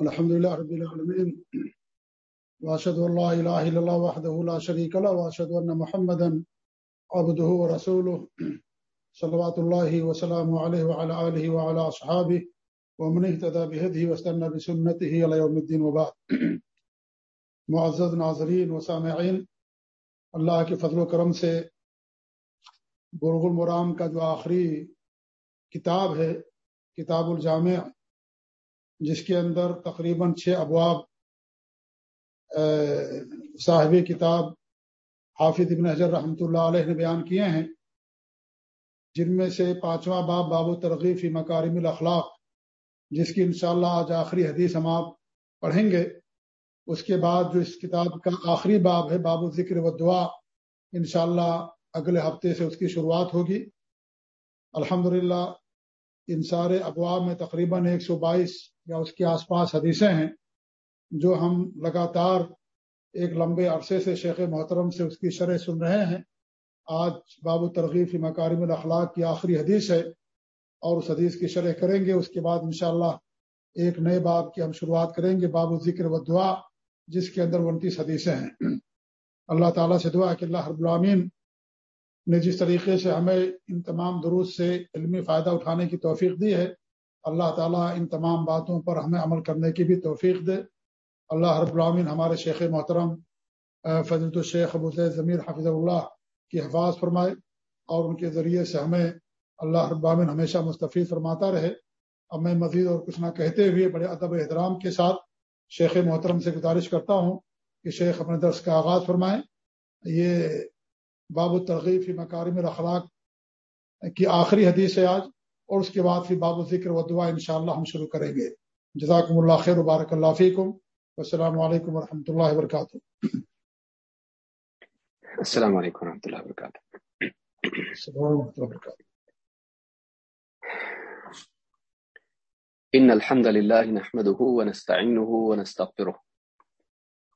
الحمد لله رب العالمين واشهد ان لا اله الا الله وحده لا شريك له واشهد ان محمدا عبده ورسوله، صلوات الله وسلامه عليه وعلى اله وعلى اصحابه ومن اهتدى بهديه واستنى بسنته الى يوم الدين وبعد. معزز ناظرین و سامعین، اللہ کے فضل و کرم سے بلغ المرام کا جو آخری کتاب ہے، کتاب الجامع جس کے اندر تقریباً چھ ابواب صاحب کتاب حافظ ابن حضر رحمۃ اللہ علیہ نے بیان کیے ہیں، جن میں سے پانچواں باب باب و ترغیفی مکارم الاخلاق، جس کی انشاءاللہ آج آخری حدیث ہم آپ پڑھیں گے۔ اس کے بعد جو اس کتاب کا آخری باب ہے، باب و ذکر و دعا انشاءاللہ اگلے ہفتے سے اس کی شروعات ہوگی۔ الحمدللہ ان سارے ابواب میں تقریباً ایک سو بائیس یا اس کے آس پاس حدیثیں ہیں جو ہم لگاتار ایک لمبے عرصے سے شیخ محترم سے اس کی شرح سن رہے ہیں۔ آج باب ترغیب مکارم الاخلاق کی آخری حدیث ہے اور اس حدیث کی شرح کریں گے۔ اس کے بعد انشاءاللہ ایک نئے باب کی ہم شروعات کریں گے، باب ذکر و دعا جس کے اندر انتیس حدیثیں ہیں۔ اللہ تعالیٰ سے دعا کہ اللہ رب العامین نے جس طریقے سے ہمیں ان تمام دروس سے علمی فائدہ اٹھانے کی توفیق دی ہے، اللہ تعالیٰ ان تمام باتوں پر ہمیں عمل کرنے کی بھی توفیق دے۔ اللہ رب العامین ہمارے شیخ محترم فضرت الشیخ ابو ضمیر حفظ اللہ کی حفاظ فرمائے اور ان کے ذریعے سے ہمیں اللہ رب العامین ہمیشہ مستفید فرماتا رہے۔ اب میں مزید اور کچھ نہ کہتے ہوئے بڑے ادب احترام کے ساتھ شیخ محترم سے گزارش کرتا ہوں کہ شیخ اپنے درس کا آغاز فرمائیں۔ یہ باب الترغیب فی مکارم الاخلاق کی آخری حدیث ہے آج اور اس کے بعد پھر باب ذکر و دعا انشاءاللہ ہم شروع کریں گے۔ جزاکم اللہ خیر وبارک اللہ فیکم۔ السلام علیکم ورحمۃ اللہ وبرکاتہ۔ السلام علیکم ورحمۃ اللہ وبرکاتہ۔ إن الحمد لله نحمده ونستعينه ونستغفره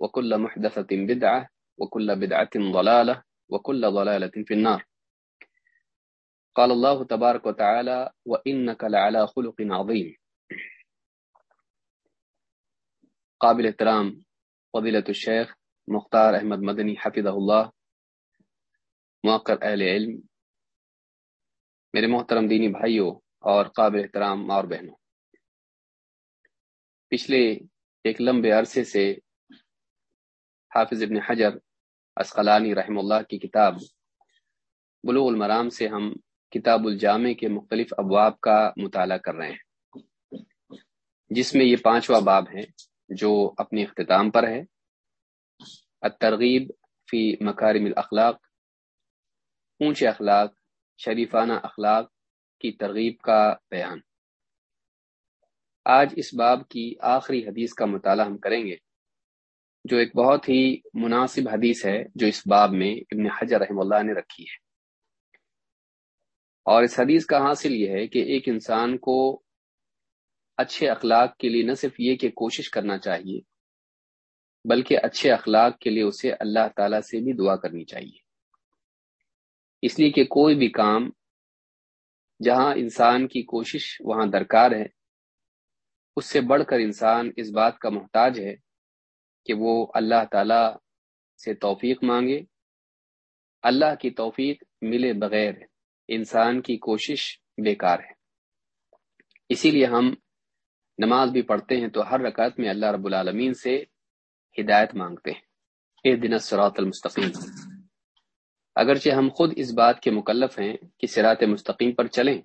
وكل محدثة بدعة، وكل بدعة ضلالة، وكل ضلالة في النار. قال الله تبارك وتعالى وإنك لعلى خلق عظيم. قابل احترام فضیلت الشیخ مختار احمد مدنی حفظ اللہ موقر اہل علم. میرے محترم دینی بھائیوں اور قابل احترام اور بہنوں، پچھلے ایک لمبے عرصے سے حافظ ابن حجر اسقلانی رحم اللہ کی کتاب بلوغ المرام سے ہم کتاب الجامع کے مختلف ابواب کا مطالعہ کر رہے ہیں۔ جس میں یہ پانچواں باب ہے جو اپنی اختتام پر ہے۔ الترغیب فی مکارم الاخلاق، اونچے اخلاق، شریفانہ اخلاق کی ترغیب کا بیان۔ آج اس باب کی آخری حدیث کا مطالعہ ہم کریں گے۔ جو ایک بہت ہی مناسب حدیث ہے جو اس باب میں ابن حجر رحم اللہ نے رکھی ہے۔ اور اس حدیث کا حاصل یہ ہے کہ ایک انسان کو اچھے اخلاق کے لیے نہ صرف یہ کہ کوشش کرنا چاہیے، بلکہ اچھے اخلاق کے لیے اسے اللہ تعالی سے بھی دعا کرنی چاہیے۔ اس لیے کہ کوئی بھی کام جہاں انسان کی کوشش وہاں درکار ہے، اس سے بڑھ کر انسان اس بات کا محتاج ہے کہ وہ اللہ تعالی سے توفیق مانگے، اللہ کی توفیق ملے بغیر انسان کی کوشش بیکار ہے۔ اسی لیے ہم نماز بھی پڑھتے ہیں تو ہر رکعت میں اللہ رب العالمین سے ہدایت مانگتے ہیں۔ اے دن سرات المستقیم۔ اگرچہ ہم خود اس بات کے مکلف ہیں کہ سرات مستقیم پر چلیں،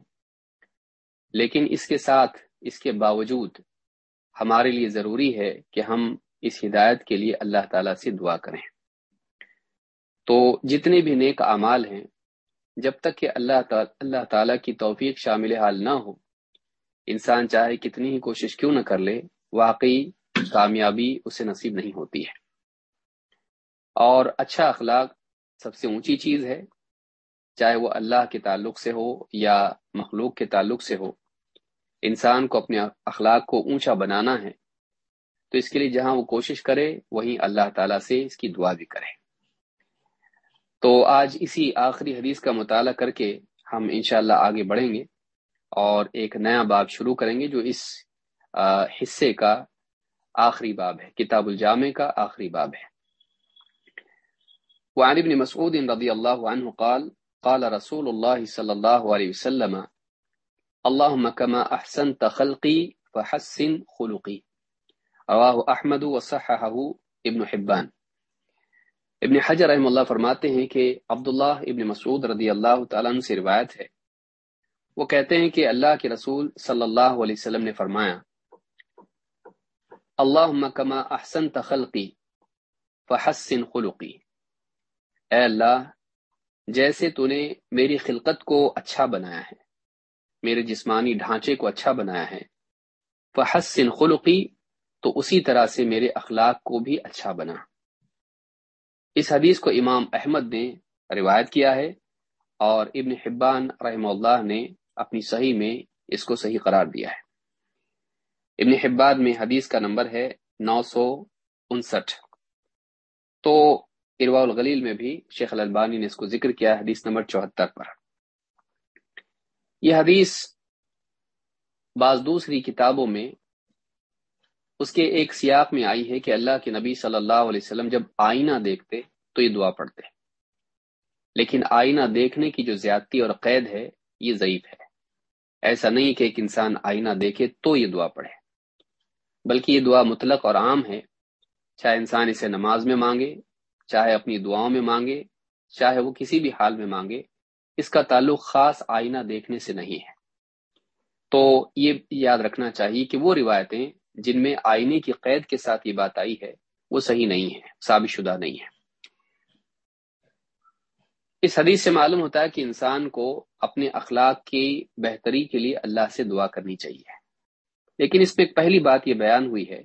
لیکن اس کے ساتھ اس کے باوجود ہمارے لیے ضروری ہے کہ ہم اس ہدایت کے لیے اللہ تعالیٰ سے دعا کریں۔ تو جتنے بھی نیک اعمال ہیں، جب تک کہ اللہ تعالی اللہ تعالیٰ کی توفیق شامل حال نہ ہو، انسان چاہے کتنی ہی کوشش کیوں نہ کر لے، واقعی کامیابی اسے نصیب نہیں ہوتی ہے۔ اور اچھا اخلاق سب سے اونچی چیز ہے، چاہے وہ اللہ کے تعلق سے ہو یا مخلوق کے تعلق سے ہو، انسان کو اپنے اخلاق کو اونچا بنانا ہے۔ تو اس کے لیے جہاں وہ کوشش کرے، وہیں اللہ تعالیٰ سے اس کی دعا بھی کرے۔ تو آج اسی آخری حدیث کا مطالعہ کر کے ہم انشاءاللہ آگے بڑھیں گے اور ایک نیا باب شروع کریں گے جو اس حصے کا آخری باب ہے، کتاب الجامع کا آخری باب ہے۔ وعن ابن مسعود رضی اللہ عنہ قال قال رسول اللہ صلی اللہ علیہ وسلم اللهم كما احسنت خلقی فحسن خلقی۔ رواہ احمد وصححه ابن حبان۔ ابن حجر رحم اللہ فرماتے ہیں کہ عبداللہ ابن مسعود رضی اللہ تعالیٰ عنہ سے روایت ہے۔ وہ کہتے ہیں کہ اللہ کے رسول صلی اللہ علیہ وسلم نے فرمایا اللہ کما احسن تخلقی فحسن خلقی۔ اے اللہ، جیسے تو نے میری خلقت کو اچھا بنایا ہے، میرے جسمانی ڈھانچے کو اچھا بنایا ہے۔ فحسن خلقی تو اسی طرح سے میرے اخلاق کو بھی اچھا بنا۔ اس حدیث کو امام احمد نے روایت کیا ہے اور ابن حبان رحم اللہ نے اپنی صحیح میں اس کو صحیح قرار دیا ہے۔ ابن حبان میں حدیث کا نمبر ہے نو سو انسٹھ۔ تو اروا الغلیل میں بھی شیخ البانی نے اس کو ذکر کیا حدیث نمبر چوہتر پر۔ یہ حدیث بعض دوسری کتابوں میں اس کے ایک سیاق میں آئی ہے کہ اللہ کے نبی صلی اللہ علیہ وسلم جب آئینہ دیکھتے تو یہ دعا پڑھتے لیکن آئینہ دیکھنے کی جو زیادتی اور قید ہے، یہ ضعیف ہے۔ ایسا نہیں کہ ایک انسان آئینہ دیکھے تو یہ دعا پڑھے۔ بلکہ یہ دعا مطلق اور عام ہے۔ چاہے انسان اسے نماز میں مانگے، چاہے اپنی دعاؤں میں مانگے، چاہے وہ کسی بھی حال میں مانگے، اس کا تعلق خاص آئینہ دیکھنے سے نہیں ہے۔ تو یہ یاد رکھنا چاہیے کہ وہ روایتیں جن میں آئینے کی قید کے ساتھ یہ بات آئی ہے، وہ صحیح نہیں ہے، ثابت شدہ نہیں ہے۔ اس حدیث سے معلوم ہوتا ہے کہ انسان کو اپنے اخلاق کی بہتری کے لیے اللہ سے دعا کرنی چاہیے۔ لیکن اس میں ایک پہلی بات یہ بیان ہوئی ہے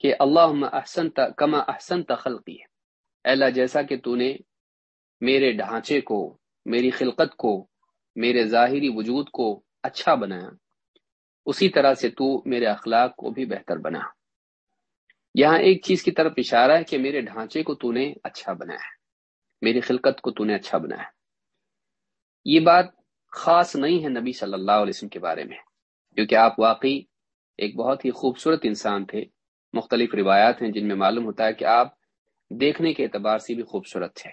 کہ اللہ احسن کما احسن تخلقی ہے اللہ، جیسا کہ تو نے میرے ڈھانچے کو، میری خلقت کو، میرے ظاہری وجود کو اچھا بنایا اسی طرح سے تو میرے اخلاق کو بھی بہتر بنا۔ یہاں ایک چیز کی طرف اشارہ ہے کہ میرے ڈھانچے کو تو نے اچھا بنایا میری خلقت کو تو نے اچھا بنایا یہ بات خاص نہیں ہے نبی صلی اللہ علیہ وسلم کے بارے میں، کیونکہ آپ واقعی ایک بہت ہی خوبصورت انسان تھے۔ مختلف روایات ہیں جن میں معلوم ہوتا ہے کہ آپ دیکھنے کے اعتبار سے بھی خوبصورت تھے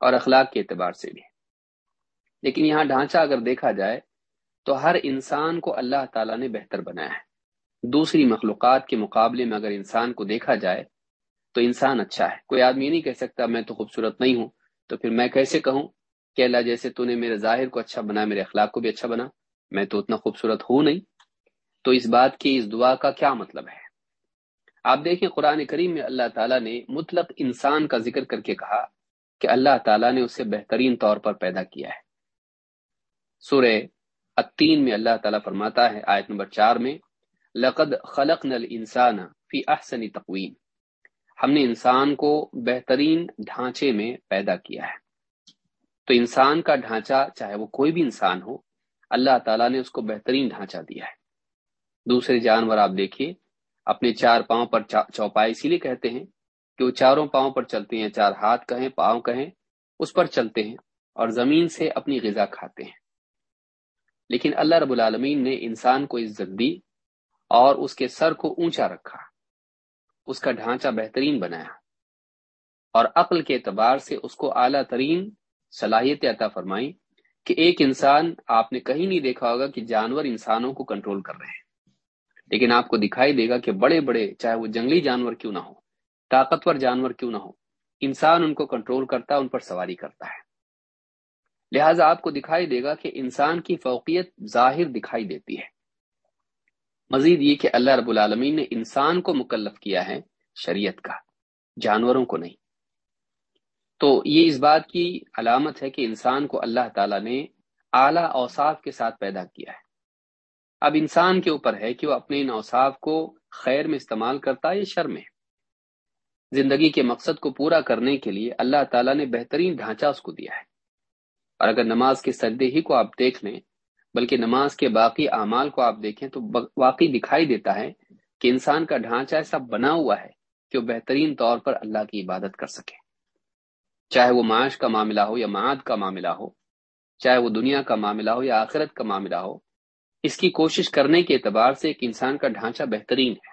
اور اخلاق کے اعتبار سے بھی۔ لیکن یہاں ڈھانچہ اگر دیکھا جائے تو ہر انسان کو اللہ تعالیٰ نے بہتر بنایا ہے۔ دوسری مخلوقات کے مقابلے میں اگر انسان کو دیکھا جائے تو انسان اچھا ہے۔ کوئی آدمی نہیں کہہ سکتا میں تو خوبصورت نہیں ہوں، تو پھر میں کیسے کہوں کہ اللہ جیسے تو نے میرے ظاہر کو اچھا بنا، میرے اخلاق کو بھی اچھا بنا، میں تو اتنا خوبصورت ہوں نہیں۔ تو اس بات کی، اس دعا کا کیا مطلب ہے؟ آپ دیکھیں قرآن کریم میں اللہ تعالیٰ نے مطلق انسان کا ذکر کر کے کہا کہ اللہ تعالیٰ نے اسے بہترین طور پر پیدا کیا ہے۔ سورہ التین میں اللہ تعالیٰ فرماتا ہے، آیت نمبر چار میں، لقد خلق نل انسان فی احسن تقویم۔ ہم نے انسان کو بہترین ڈھانچے میں پیدا کیا ہے۔ تو انسان کا ڈھانچہ، چاہے وہ کوئی بھی انسان ہو، اللہ تعالیٰ نے اس کو بہترین ڈھانچہ دیا ہے۔ دوسرے جانور آپ دیکھیے، اپنے چار پاؤں پر چوپائے اسی لیے کہتے ہیں کہ وہ چاروں پاؤں پر چلتے ہیں، چار ہاتھ کہیں، پاؤں کہیں، اس پر چلتے ہیں اور زمین سے اپنی غذا کھاتے ہیں۔ لیکن اللہ رب العالمین نے انسان کو عزت دی اور اس کے سر کو اونچا رکھا، اس کا ڈھانچہ بہترین بنایا اور عقل کے اعتبار سے اس کو اعلیٰ ترین صلاحیت عطا فرمائی کہ ایک انسان، آپ نے کہیں نہیں دیکھا ہوگا کہ جانور انسانوں کو کنٹرول کر رہے ہیں۔ لیکن آپ کو دکھائی دے گا کہ بڑے بڑے، چاہے وہ جنگلی جانور کیوں نہ ہو، طاقتور جانور کیوں نہ ہو، انسان ان کو کنٹرول کرتا، ان پر سواری کرتا ہے۔ لہذا آپ کو دکھائی دے گا کہ انسان کی فوقیت ظاہر دکھائی دیتی ہے۔ مزید یہ کہ اللہ رب العالمین نے انسان کو مکلف کیا ہے شریعت کا، جانوروں کو نہیں۔ تو یہ اس بات کی علامت ہے کہ انسان کو اللہ تعالیٰ نے اعلیٰ اوصاف کے ساتھ پیدا کیا ہے۔ اب انسان کے اوپر ہے کہ وہ اپنے ان اوصاف کو خیر میں استعمال کرتا ہے یا شر میں۔ زندگی کے مقصد کو پورا کرنے کے لیے اللہ تعالیٰ نے بہترین ڈھانچہ اس کو دیا ہے۔ اور اگر نماز کے سردے ہی کو آپ دیکھ لیں، بلکہ نماز کے باقی اعمال کو آپ دیکھیں تو واقعی دکھائی دیتا ہے کہ انسان کا ڈھانچہ ایسا بنا ہوا ہے کہ وہ بہترین طور پر اللہ کی عبادت کر سکے۔ چاہے وہ معاش کا معاملہ ہو یا معاد کا معاملہ ہو، چاہے وہ دنیا کا معاملہ ہو یا آخرت کا معاملہ ہو، اس کی کوشش کرنے کے اعتبار سے ایک انسان کا ڈھانچہ بہترین ہے۔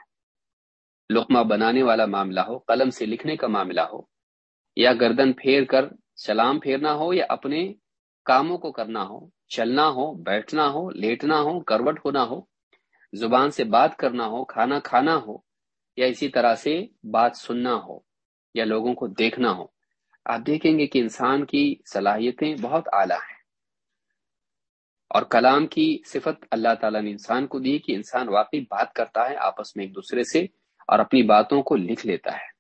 لقمہ بنانے والا معاملہ ہو، قلم سے لکھنے کا معاملہ ہو، یا گردن پھیر کر سلام پھیرنا ہو یا اپنے کاموں کو کرنا ہو، چلنا ہو، بیٹھنا ہو، لیٹنا ہو، کروٹ ہونا ہو، زبان سے بات کرنا ہو، کھانا کھانا ہو، یا اسی طرح سے بات سننا ہو، یا لوگوں کو دیکھنا ہو۔ آپ دیکھیں گے کہ انسان کی صلاحیتیں بہت اعلیٰ ہیں۔ اور کلام کی صفت اللہ تعالیٰ نے انسان کو دی کہ انسان واقعی بات کرتا ہے، آپس میں ایک دوسرے سے اور اپنی باتوں کو لکھ لیتا ہے۔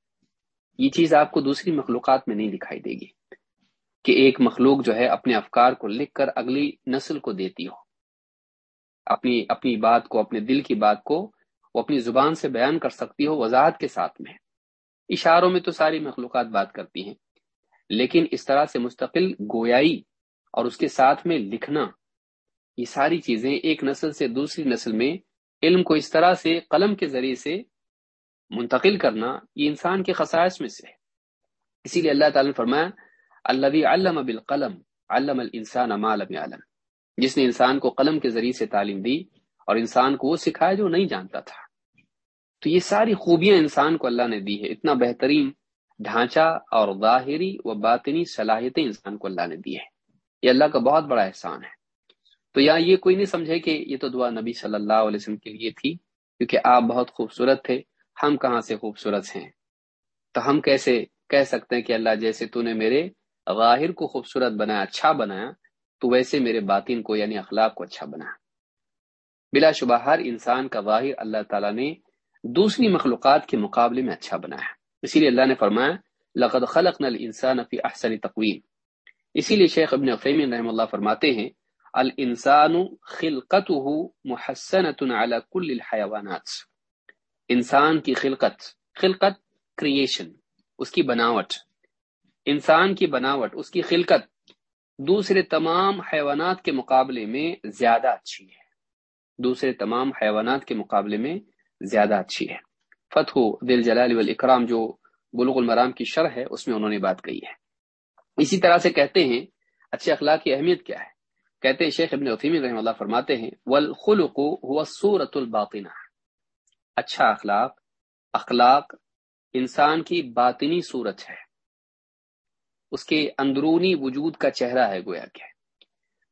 یہ چیز آپ کو دوسری مخلوقات میں نہیں دکھائی دے گی۔ کہ ایک مخلوق جو ہے اپنے افکار کو لکھ کر اگلی نسل کو دیتی ہو۔ اپنی اپنی بات کو، اپنے دل کی بات کو وہ اپنی زبان سے بیان کر سکتی ہو وضاحت کے ساتھ میں۔ اشاروں میں تو ساری مخلوقات بات کرتی ہیں، لیکن اس طرح سے مستقل گویائی اور اس کے ساتھ میں لکھنا، یہ ساری چیزیں ایک نسل سے دوسری نسل میں علم کو اس طرح سے قلم کے ذریعے سے منتقل کرنا یہ انسان کے خصائص میں سے ہے۔ اسی لیے اللہ تعالی نے فرمایا اللہ علم بالقلم، علم الانسان ما لم يعلم. جس نے انسان کو قلم کے ذریعے سے تعلیم دی اور انسان کو وہ سکھایا جو نہیں جانتا تھا. تو یہ ساری خوبیاں انسان کو اللہ نے دی ہے اتنا بہترین ڈھانچہ اور ظاہری و باطنی صلاحیتیں انسان کو اللہ نے دی ہے یہ اللہ کا بہت بڑا احسان ہے. تو یہاں یہ کوئی نہیں سمجھے کہ یہ تو دعا نبی صلی اللہ علیہ وسلم کے لیے تھی، کیونکہ آپ بہت خوبصورت تھے. ہم کہاں سے خوبصورت ہیں؟ تو ہم کیسے کہہ سکتے ہیں کہ اللہ جیسے تو نے میرے غاہر کو خوبصورت بنایا اچھا بنایا، تو ویسے میرے باطن کو یعنی اخلاق کو اچھا بنایا۔ بلا شبہ ہر انسان کا ظاہر اللہ تعالیٰ نے دوسری مخلوقات کے مقابلے میں اچھا بنایا۔ اسی لیے اللہ نے فرمایا، لقد خلق نل انسان احسن تقویم۔ اسی لیے شیخ ابن فیمین رحم اللہ فرماتے ہیں، الانسان خلقته محسنت على كل انسان کی خلقت خلقت کریشن اس کی بناوٹ۔ انسان کی بناوٹ، اس کی خلقت دوسرے تمام حیوانات کے مقابلے میں زیادہ اچھی ہے۔ دوسرے تمام حیوانات کے مقابلے میں زیادہ اچھی ہے۔ فتح دل جلال والاکرام، جو بلغ المرام کی شرح ہے، اس میں انہوں نے بات کہی ہے۔ اسی طرح سے کہتے ہیں اچھے اخلاق کی اہمیت کیا ہے؟ کہتے ہیں شیخ ابن عثیمی رحم اللہ فرماتے ہیں، والخلق هو صورت الباطنہ اچھا اخلاق اخلاق انسان کی باطنی صورت ہے۔ اس کے اندرونی وجود کا چہرہ ہے گویا کہ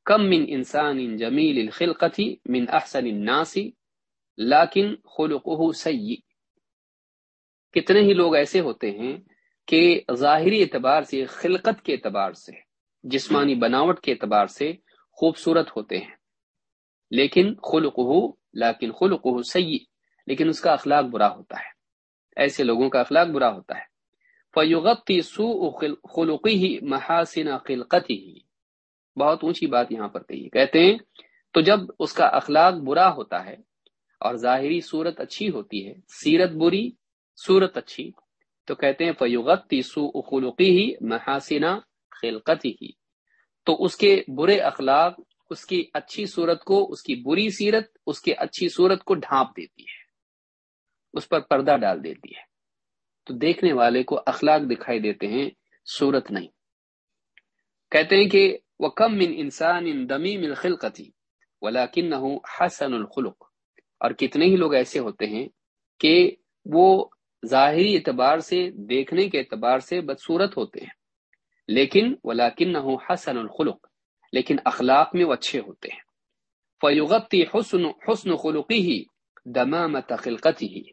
کم من انسان ان جمیل الخلقتی من احسن الناس، لیکن خلقه سی کتنے ہی لوگ ایسے ہوتے ہیں کہ ظاہری اعتبار سے، خلقت کے اعتبار سے، جسمانی بناوٹ کے اعتبار سے خوبصورت ہوتے ہیں۔ لیکن خلقه لیکن خلقه سی لیکن اس کا اخلاق برا ہوتا ہے۔ ایسے لوگوں کا اخلاق برا ہوتا ہے۔ فیغتی سو خلقی ہی محاسن خلقتی ہی بہت اونچی بات یہاں پر کہی کہتے ہیں، تو جب اس کا اخلاق برا ہوتا ہے اور ظاہری صورت اچھی ہوتی ہے، سیرت بری، صورت اچھی، تو کہتے ہیں فیغتی سو خلقی ہی محاسن خلقتی ہی تو اس کے برے اخلاق، اس کی اچھی صورت کو، اس کی بری سیرت، اس کی اچھی صورت کو ڈھانپ دیتی ہے۔ اس پر پردہ ڈال دیتی ہے۔ تو دیکھنے والے کو اخلاق دکھائی دیتے ہیں، صورت نہیں۔ کہتے ہیں کہ وہ کم من انسان ان دمی مل خلقتی ولاکن حسن الخلق۔ اور کتنے ہی لوگ ایسے ہوتے ہیں کہ وہ ظاہری اعتبار سے، دیکھنے کے اعتبار سے بدصورت ہوتے ہیں۔ لیکن ولاکن حسن الخلق، لیکن اخلاق میں وہ اچھے ہوتے ہیں۔ فیغتی حسن حسن خلقی ہی دمامت خلقتی ہی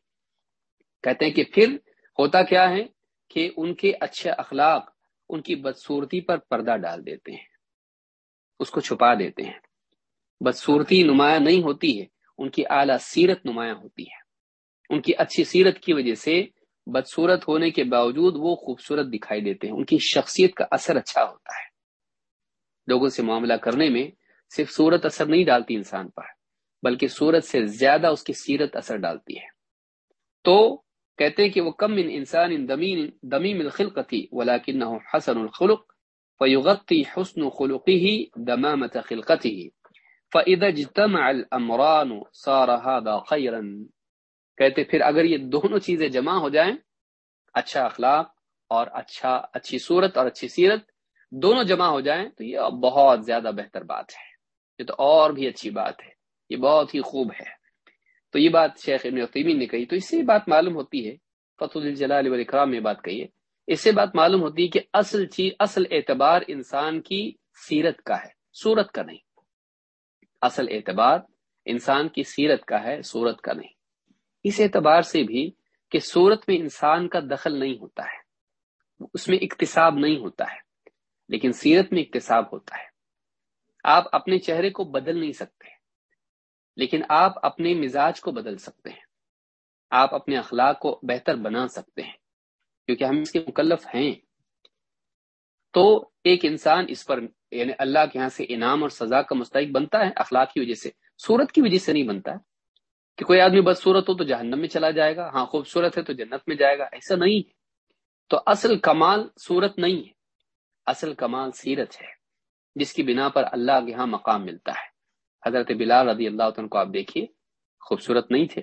کہتے ہیں کہ پھر ہوتا کیا ہے کہ ان کے اچھے اخلاق ان کی بدصورتی پر پردہ ڈال دیتے ہیں۔ اس کو چھپا دیتے ہیں۔ بدصورتی نمایاں نہیں ہوتی ہے، ان کی اعلیٰ سیرت نمایاں ہوتی ہے۔ ان کی اچھی سیرت کی وجہ سے بدصورت ہونے کے باوجود وہ خوبصورت دکھائی دیتے ہیں۔ ان کی شخصیت کا اثر اچھا ہوتا ہے۔ لوگوں سے معاملہ کرنے میں صرف صورت اثر نہیں ڈالتی انسان پر، بلکہ صورت سے زیادہ اس کی سیرت اثر ڈالتی ہے۔ تو کہتے ہیں کہ وہ کم من انسان دمیم الخلقتی ولاکن حسن الخلق فیغتی حسن خلقی ہی دمامت خلقتی ہی فَإِذَا اجْتَمَعَ الْأَمْرَانُ، صَارَ هَذَا خَيْرًا. کہتے پھر اگر یہ دونوں چیزیں جمع ہو جائیں اچھا اخلاق اور اچھا اچھی صورت اور اچھی سیرت دونوں جمع ہو جائیں، تو یہ بہت زیادہ بہتر بات ہے۔ یہ تو اور بھی اچھی بات ہے۔ یہ بہت ہی خوب ہے۔ تو یہ بات شیخ ابن عطیمین نے کہی، تو اس سے بات معلوم ہوتی ہے، فتح الجلال والاکرام میں بات کہی ہے۔ اس سے بات معلوم ہوتی ہے کہ اصل چیز اصل اعتبار انسان کی سیرت کا ہے، صورت کا نہیں۔ اصل اعتبار انسان کی سیرت کا ہے، صورت کا نہیں۔ اس اعتبار سے بھی کہ صورت میں انسان کا دخل نہیں ہوتا ہے، اس میں اقتصاب نہیں ہوتا ہے، لیکن سیرت میں اقتصاب ہوتا ہے۔ آپ اپنے چہرے کو بدل نہیں سکتے۔ لیکن آپ اپنے مزاج کو بدل سکتے ہیں۔ آپ اپنے اخلاق کو بہتر بنا سکتے ہیں۔ کیونکہ ہم اس کے مکلف ہیں۔ تو ایک انسان اس پر یعنی اللہ کے یہاں سے انعام اور سزا کا مستحق بنتا ہے اخلاق کی وجہ سے۔ صورت کی وجہ سے نہیں بنتا ہے۔ کہ کوئی آدمی بد صورت ہو تو جہنم میں چلا جائے گا ہاں خوبصورت ہے تو جنت میں جائے گا، ایسا نہیں ہے۔ تو اصل کمال صورت نہیں ہے۔ اصل کمال سیرت ہے، جس کی بنا پر اللہ کے یہاں مقام ملتا ہے۔ حضرت بلال رضی اللہ عنہ کو آپ دیکھیے، خوبصورت نہیں تھے۔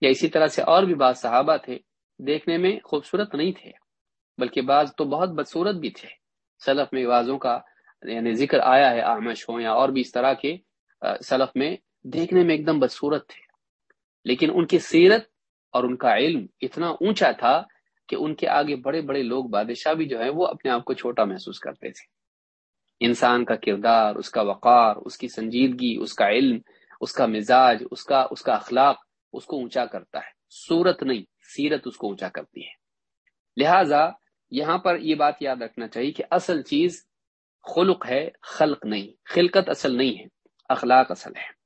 یا اسی طرح سے اور بھی بعض صحابہ تھے، دیکھنے میں خوبصورت نہیں تھے، بلکہ بعض تو بہت بدصورت بھی تھے۔ سلف میں بازوں کا یعنی ذکر آیا ہے آمش ہو یا اور بھی اس طرح کے سلف میں دیکھنے میں ایک دم بدصورت تھے۔ لیکن ان کی سیرت اور ان کا علم اتنا اونچا تھا کہ ان کے آگے بڑے بڑے لوگ، بادشاہ بھی جو ہے وہ اپنے آپ کو چھوٹا محسوس کرتے تھے۔ انسان کا کردار، اس کا وقار، اس کی سنجیدگی، اس کا علم، اس کا مزاج، اس کا اس کا اخلاق، اس کو اونچا کرتا ہے۔ صورت نہیں، سیرت اس کو اونچا کرتی ہے۔ لہذا یہاں پر یہ بات یاد رکھنا چاہیے کہ اصل چیز خلق ہے، خلق نہیں۔ خلقت اصل نہیں ہے، اخلاق اصل ہے۔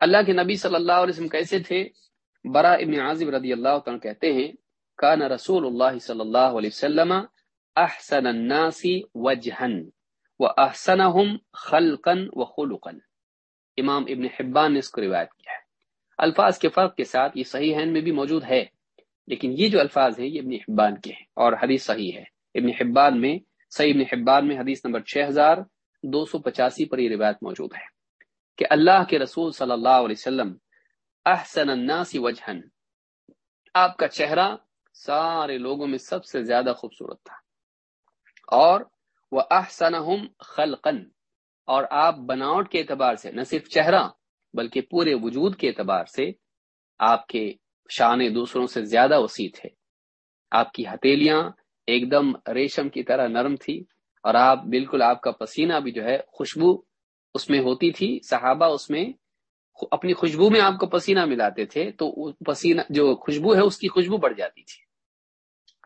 اللہ کے نبی صلی اللہ علیہ وسلم کیسے تھے؟ برا ابن عازب رضی اللہ عنہ کہتے ہیں، کان رسول اللہ صلی اللہ علیہ وسلم احسن الناس وجہن و احسنہم خلقا و خلقا امام ابن حبان نے اس کو روایت کیا ہے۔ الفاظ کے فرق کے ساتھ یہ صحیح ہے میں بھی موجود ہے، لیکن یہ جو الفاظ ہیں یہ ابن حبان کے ہیں اور حدیث صحیح ہے۔ ابن حبان میں، صحیح ابن حبان میں حدیث نمبر 6285 پر یہ روایت موجود ہے کہ اللہ کے رسول صلی اللہ علیہ وسلم احسن الناس وجہن آپ کا چہرہ سارے لوگوں میں سب سے زیادہ خوبصورت تھا۔ اور وہ احسن خلقن اور آپ بناوٹ کے اعتبار سے نہ صرف چہرہ بلکہ پورے وجود کے اعتبار سے آپ کے شان دوسروں سے زیادہ وسیع تھے۔ آپ کی ہتیلیاں ایک دم ریشم کی طرح نرم تھی اور آپ بالکل آپ کا پسینہ بھی جو ہے خوشبو اس میں ہوتی تھی۔ صحابہ اس میں اپنی خوشبو میں آپ کو پسینہ ملاتے تھے تو پسینہ جو خوشبو ہے اس کی خوشبو بڑھ جاتی تھی۔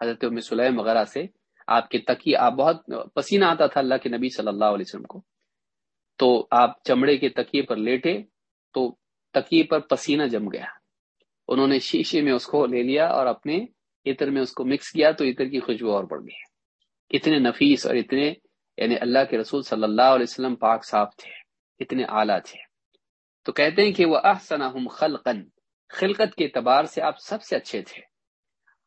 حضرت سلیم وغیرہ سے آپ کے تکی آپ بہت پسینہ آتا تھا اللہ کے نبی صلی اللہ علیہ وسلم کو۔ تو آپ چمڑے کے تکیے پر لیٹے تو تکیے پر پسینہ جم گیا۔ انہوں نے شیشے میں اس کو لے لیا اور اپنے عطر میں اس کو مکس کیا تو عطر کی خوشبو اور بڑھ گئی۔ اتنے نفیس اور اتنے یعنی اللہ کے رسول صلی اللہ علیہ وسلم پاک صاف تھے، اتنے اعلیٰ تھے۔ تو کہتے ہیں کہ وہ احسن خلقن خلقت کے اعتبار سے آپ سب سے اچھے تھے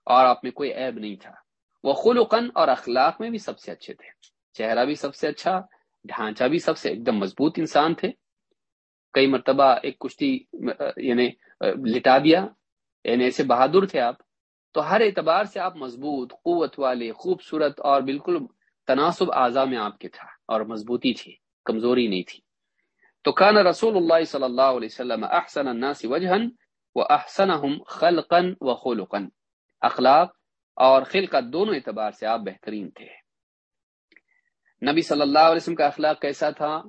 اور آپ میں کوئی عیب نہیں تھا۔ وہ خلقن اور اخلاق میں بھی سب سے اچھے تھے۔ چہرہ بھی سب سے اچھا ڈھانچہ بھی سب سے ایک دم مضبوط انسان تھے۔ کئی مرتبہ ایک کشتی یعنی لٹا دیا یعنی ایسے بہادر تھے آپ۔ تو ہر اعتبار سے آپ مضبوط، قوت والے، خوبصورت اور بالکل تناسب اعضاء میں آپ کے تھا اور مضبوطی تھی، کمزوری نہیں تھی۔ تو کان رسول اللہ صلی اللہ علیہ وسلم احسن الناس وجہن و احسن خلقا و خلقا۔ اخلاق اور خلقت دونوں اعتبار سے آپ بہترین تھے۔ نبی صلی اللہ علیہ وسلم کا اخلاق کیسا تھا؟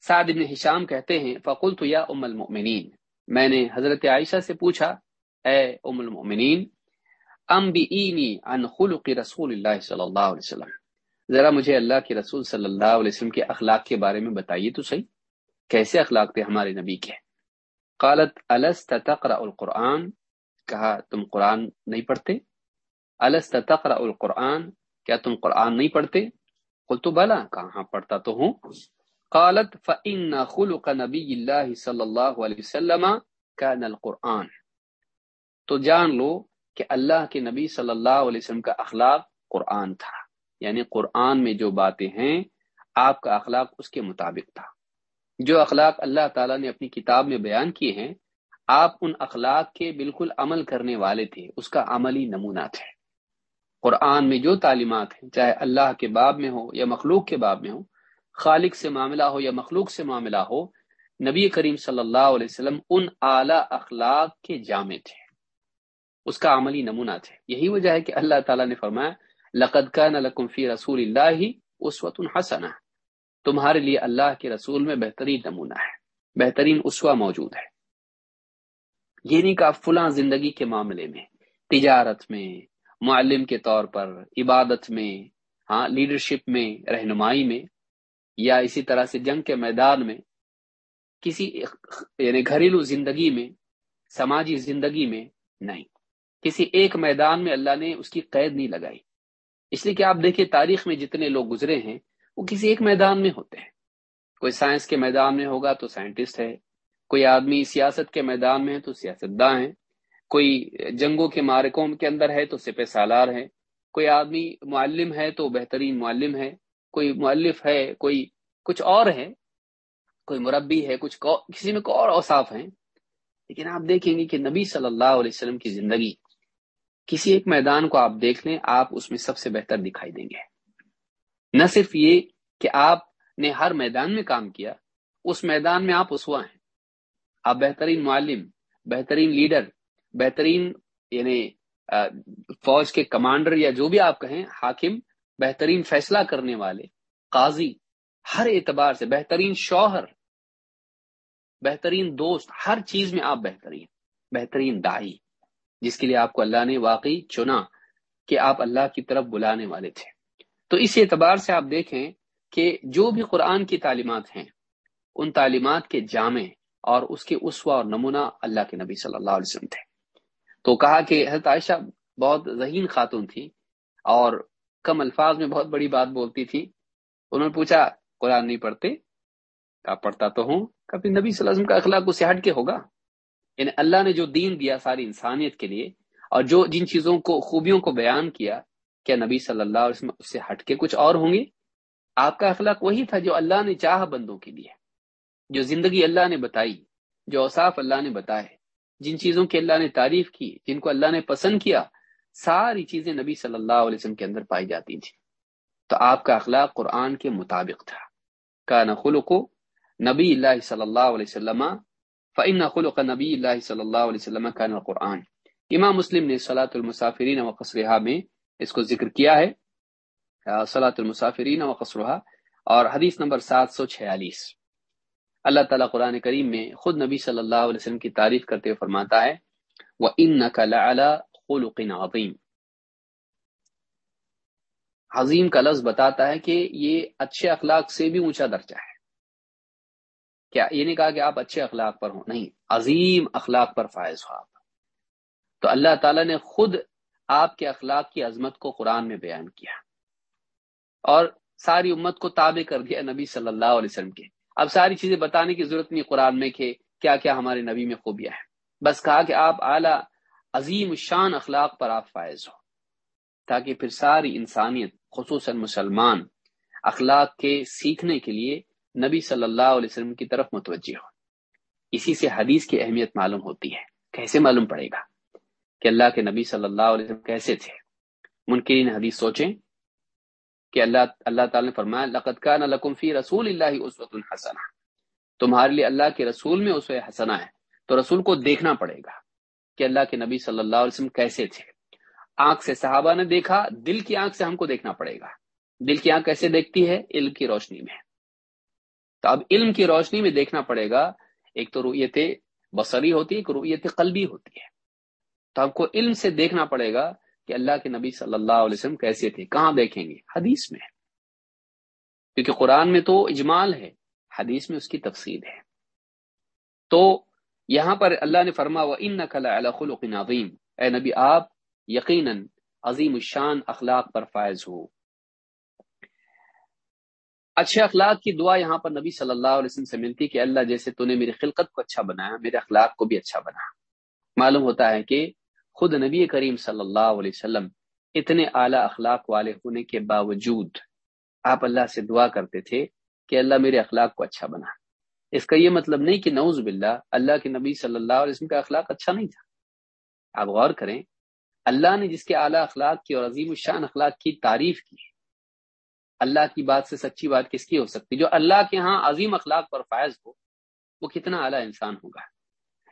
سعد ابن حشام کہتے ہیں، فقلت یا ام المؤمنین۔ میں نے حضرت عائشہ سے پوچھا، اے ام المؤمنین، ام بی عن خلق رسول اللہ صلی اللہ علیہ وسلم۔ ذرا مجھے اللہ کے رسول صلی اللہ علیہ وسلم کے اخلاق کے بارے میں بتائیے تو صحیح، کیسے اخلاق تھے ہمارے نبی کے؟ قالت، الست تقرا القرآن؟ کہا تم قرآن نہیں پڑھتے؟ الست تقرا القرآن، کیا تم قرآن نہیں پڑھتے؟ قلت بلا کہاں پڑھتا تو ہوں۔ قالت، فإن خلق نبی اللہ صلی اللہ علیہ وسلم كان القرآن۔ تو جان لو کہ اللہ کے نبی صلی اللہ علیہ وسلم کا اخلاق قرآن تھا۔ یعنی قرآن میں جو باتیں ہیں، آپ کا اخلاق اس کے مطابق تھا۔ جو اخلاق اللہ تعالیٰ نے اپنی کتاب میں بیان کیے ہیں آپ ان اخلاق کے بالکل عمل کرنے والے تھے، اس کا عملی نمونہ تھے۔ قرآن میں جو تعلیمات ہیں، چاہے اللہ کے باب میں ہو یا مخلوق کے باب میں ہو، خالق سے معاملہ ہو یا مخلوق سے معاملہ ہو، نبی کریم صلی اللہ علیہ وسلم ان اعلی اخلاق کے جامع تھے۔ اس کا عملی نمونہ تھے۔ یہی وجہ ہے کہ اللہ تعالیٰ نے فرمایا، لقد کا نہ فی رسول اللہ اس وقت حسنا تمہارے لیے اللہ کے رسول میں بہترین نمونہ ہے، بہترین اسوا موجود ہے۔ یہ نہیں کہا فلاں زندگی کے معاملے میں، تجارت میں، معلم کے طور پر، عبادت میں ہاں لیڈرشپ میں، رہنمائی میں، یا اسی طرح سے جنگ کے میدان میں، کسی یعنی گھریلو زندگی میں، سماجی زندگی میں نہیں۔ کسی ایک میدان میں اللہ نے اس کی قید نہیں لگائی۔ اس لیے کہ آپ دیکھیں تاریخ میں جتنے لوگ گزرے ہیں، وہ کسی ایک میدان میں ہوتے ہیں۔ کوئی سائنس کے میدان میں ہوگا تو سائنٹسٹ ہے کوئی آدمی سیاست کے میدان میں ہے تو سیاست داں ہے کوئی جنگوں کے مارکوں کے اندر ہے تو سپہ سالار ہے کوئی آدمی معلم ہے تو بہترین معلم ہے، کوئی معلف ہے، کوئی کچھ اور ہے، کوئی مربی ہے، کچھ کسی میں کوئی اور اوصاف ہیں۔ لیکن آپ دیکھیں گے کہ نبی صلی اللہ علیہ وسلم کی زندگی، کسی ایک میدان کو آپ دیکھ لیں، آپ اس میں سب سے بہتر دکھائی دیں گے۔ نہ صرف یہ کہ آپ نے ہر میدان میں کام کیا، اس میدان میں آپ اسوا ہیں۔ آپ بہترین معلم، بہترین لیڈر، بہترین یعنی فوج کے کمانڈر یا جو بھی آپ کہیں، حاکم، بہترین فیصلہ کرنے والے، قاضی، ہر اعتبار سے بہترین شوہر، بہترین دوست، ہر چیز میں آپ بہترین بہترین دائی، جس کے لیے آپ کو اللہ نے واقعی چنا کہ آپ اللہ کی طرف بلانے والے تھے۔ تو اس اعتبار سے آپ دیکھیں کہ جو بھی قرآن کی تعلیمات ہیں، ان تعلیمات کے جامع اور اس کے اسوا اور نمونہ اللہ کے نبی صلی اللہ علیہ وسلم تھے۔ تو کہا کہ حضرت عائشہ بہت ذہین خاتون تھی اور کم الفاظ میں بہت بڑی بات بولتی تھی۔ انہوں نے پوچھا، قرآن نہیں پڑھتے؟ کہا، پڑھتا تو ہوں، کبھی نبی صلی اللہ علیہ وسلم کا اخلاق اس سے ہٹ کے ہوگا؟ یعنی اللہ نے جو دین دیا ساری انسانیت کے لیے اور جو جن چیزوں کو، خوبیوں کو بیان کیا کیا نبی صلی اللہ علیہ وسلم اس سے ہٹ کے کچھ اور ہوں گے؟ آپ کا اخلاق وہی تھا جو اللہ نے چاہ بندوں کے لیے۔ جو زندگی اللہ نے بتائی، جو اوصاف اللہ نے بتائے، جن چیزوں کی اللہ نے تعریف کی، جن کو اللہ نے پسند کیا، ساری چیزیں نبی صلی اللہ علیہ وسلم کے اندر پائی جاتی تھی تو آپ کا اخلاق قرآن کے مطابق تھا۔ کا نخل نبی اللہ صلی اللہ علیہ وسلم فعن خلق نبی اللہ صلی اللہ علیہ وسلم کا قرآن امام مسلم نے صلاۃ المسافرین و قصرہ میں اس کو ذکر کیا ہے۔ صلاۃ المسافرین و قصرہ اور حدیث نمبر سات سو چھیالیس۔ اللہ تعالیٰ قرآن کریم میں خود نبی صلی اللہ علیہ وسلم کی تعریف کرتے ہوئے فرماتا ہے وہ ان خلق عظیم عظیم کا لفظ بتاتا ہے کہ یہ اچھے اخلاق سے بھی اونچا درجہ ہے۔ کیا یہ نہیں کہا کہ آپ اچھے اخلاق پر ہوں؟ نہیں، عظیم اخلاق پر فائز ہو آپ۔ تو اللہ تعالیٰ نے خود آپ کے اخلاق کی عظمت کو قرآن میں بیان کیا۔ اور ساری امت کو تابع کر دیا نبی صلی اللہ علیہ وسلم کے۔ اب ساری چیزیں بتانے کی ضرورت نہیں قرآن میں کہ کیا کیا ہمارے نبی میں خوبیاں ہیں۔ بس کہا کہ آپ اعلیٰ عظیم شان اخلاق پر آپ فائز ہو تاکہ پھر ساری انسانیت، خصوصاً مسلمان، اخلاق کے سیکھنے کے لیے نبی صلی اللہ علیہ وسلم کی طرف متوجہ ہو اسی سے حدیث کی اہمیت معلوم ہوتی ہے۔ کیسے معلوم پڑے گا کہ اللہ کے نبی صلی اللہ علیہ وسلم کیسے تھے؟ منکرین حدیث سوچیں۔ کہ اللہ اللہ تعالی نے فرمایا، لقد کان لکم فی رسول اللہ اسوۃ الحسنہ تمہارے لیے اللہ کے رسول میں اسوہ حسنہ ہے۔ تو رسول کو دیکھنا پڑے گا کہ اللہ کے نبی صلی اللہ علیہ وسلم کیسے تھے۔ آنکھ سے صحابہ نے دیکھا، دل کی آنکھ سے ہم کو دیکھنا پڑے گا۔ دل کی آنکھ کیسے دیکھتی ہے؟ علم کی روشنی میں۔ تو اب علم کی روشنی میں دیکھنا پڑے گا۔ ایک تو رویت بصری ہوتی ہے، ایک رویت قلبی ہوتی ہے۔ تو ہم کو علم سے دیکھنا پڑے گا کہ اللہ کے نبی صلی اللہ علیہ وسلم کیسے تھے، کہاں دیکھیں گے؟ حدیث میں کیونکہ قرآن میں تو اجمال ہے، حدیث میں اس کی تفصیل ہے۔ تو یہاں پر اللہ نے فرما و ان نقل خلق عظیم اے نبی، آپ یقیناً عظیم الشان اخلاق پر فائز ہو۔ اچھے اخلاق کی دعا یہاں پر نبی صلی اللہ علیہ وسلم سے ملتی کہ اللہ جیسے تو نے میری خلقت کو اچھا بنایا، میرے اخلاق کو بھی اچھا بنایا۔ معلوم ہوتا ہے کہ خود نبی کریم صلی اللہ علیہ وسلم اتنے اعلیٰ اخلاق والے ہونے کے باوجود آپ اللہ سے دعا کرتے تھے کہ اللہ میرے اخلاق کو اچھا بنا۔ اس کا یہ مطلب نہیں کہ نوز باللہ اللہ کے نبی صلی اللہ علیہ وسلم کا اخلاق اچھا نہیں تھا۔ آپ غور کریں، اللہ نے جس کے اعلیٰ اخلاق کی اور عظیم الشان اخلاق کی تعریف کی، اللہ کی بات سے سچی بات کس کی ہو سکتی؟ جو اللہ کے ہاں عظیم اخلاق پر فائز ہو، وہ کتنا اعلیٰ انسان ہوگا۔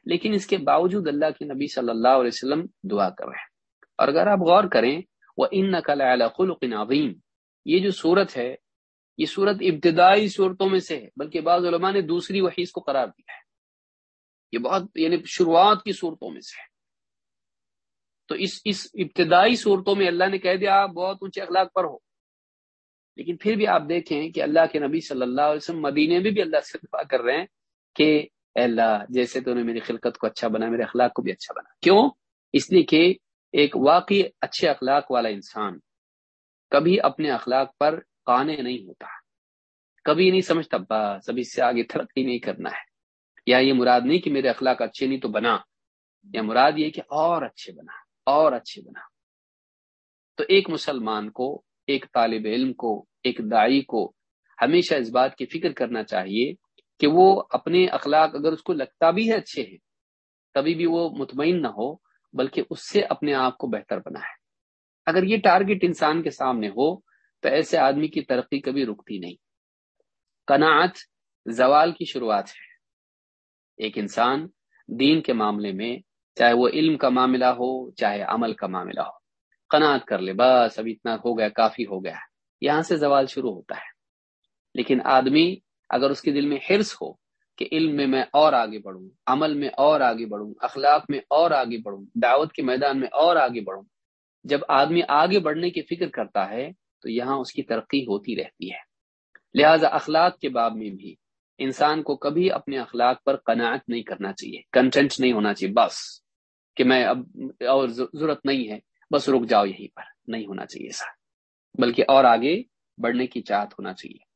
لیکن اس کے باوجود اللہ کے نبی صلی اللہ علیہ وسلم دعا کر رہے ہیں اور اگر آپ غور کریں وہ ان نقل خلق عظیم یہ جو صورت ہے، یہ صورت ابتدائی صورتوں میں سے ہے، بلکہ بعض علماء نے دوسری وحیث کو قرار دیا ہے۔ یہ بہت یعنی شروعات کی صورتوں میں سے ہے۔ تو اس اس ابتدائی صورتوں میں اللہ نے کہہ دیا، آپ بہت اونچے اخلاق پر ہو۔ لیکن پھر بھی آپ دیکھیں کہ اللہ کے نبی صلی اللہ علیہ وسلم مدینے میں بھی اللہ سے دعا کر رہے ہیں کہ اے اللہ، جیسے تو نے میری خلقت کو اچھا بنا، میرے اخلاق کو بھی اچھا بنا۔ کیوں؟ اس لیے کہ ایک واقعی اچھے اخلاق والا انسان کبھی اپنے اخلاق پر قانے نہیں ہوتا۔ کبھی نہیں سمجھتا، بس ابھی سے آگے ترقی نہیں کرنا ہے۔ یا یہ مراد نہیں کہ میرے اخلاق اچھے نہیں تو بنا، یا مراد یہ کہ اور اچھے بنا، اور اچھے بنا۔ تو ایک مسلمان کو، ایک طالب علم کو، ایک دائی کو ہمیشہ اس بات کی فکر کرنا چاہیے کہ وہ اپنے اخلاق اگر اس کو لگتا بھی ہے اچھے ہیں، تبھی بھی وہ مطمئن نہ ہو، بلکہ اس سے اپنے آپ کو بہتر بنا ہے اگر یہ ٹارگٹ انسان کے سامنے ہو، تو ایسے آدمی کی ترقی کبھی رکتی نہیں۔ کناعت زوال کی شروعات ہے۔ ایک انسان دین کے معاملے میں چاہے وہ علم کا معاملہ ہو، چاہے عمل کا معاملہ ہو، قناعت کر لے، بس اب اتنا ہو گیا، کافی ہو گیا۔ یہاں سے زوال شروع ہوتا ہے۔ لیکن آدمی اگر اس کے دل میں حرص ہو کہ علم میں میں اور آگے بڑھوں، عمل میں اور آگے بڑھوں، اخلاق میں اور آگے بڑھوں، دعوت کے میدان میں اور آگے بڑھوں، جب آدمی آگے بڑھنے کی فکر کرتا ہے تو یہاں اس کی ترقی ہوتی رہتی ہے۔ لہذا اخلاق کے باب میں بھی انسان کو کبھی اپنے اخلاق پر قناعت نہیں کرنا چاہیے کنٹینٹ نہیں ہونا چاہیے، بس کہ میں اب اور ضرورت نہیں ہے، بس رک جاؤ یہیں پر، نہیں ہونا چاہیے ایسا بلکہ اور آگے بڑھنے کی چاہت ہونا چاہیے۔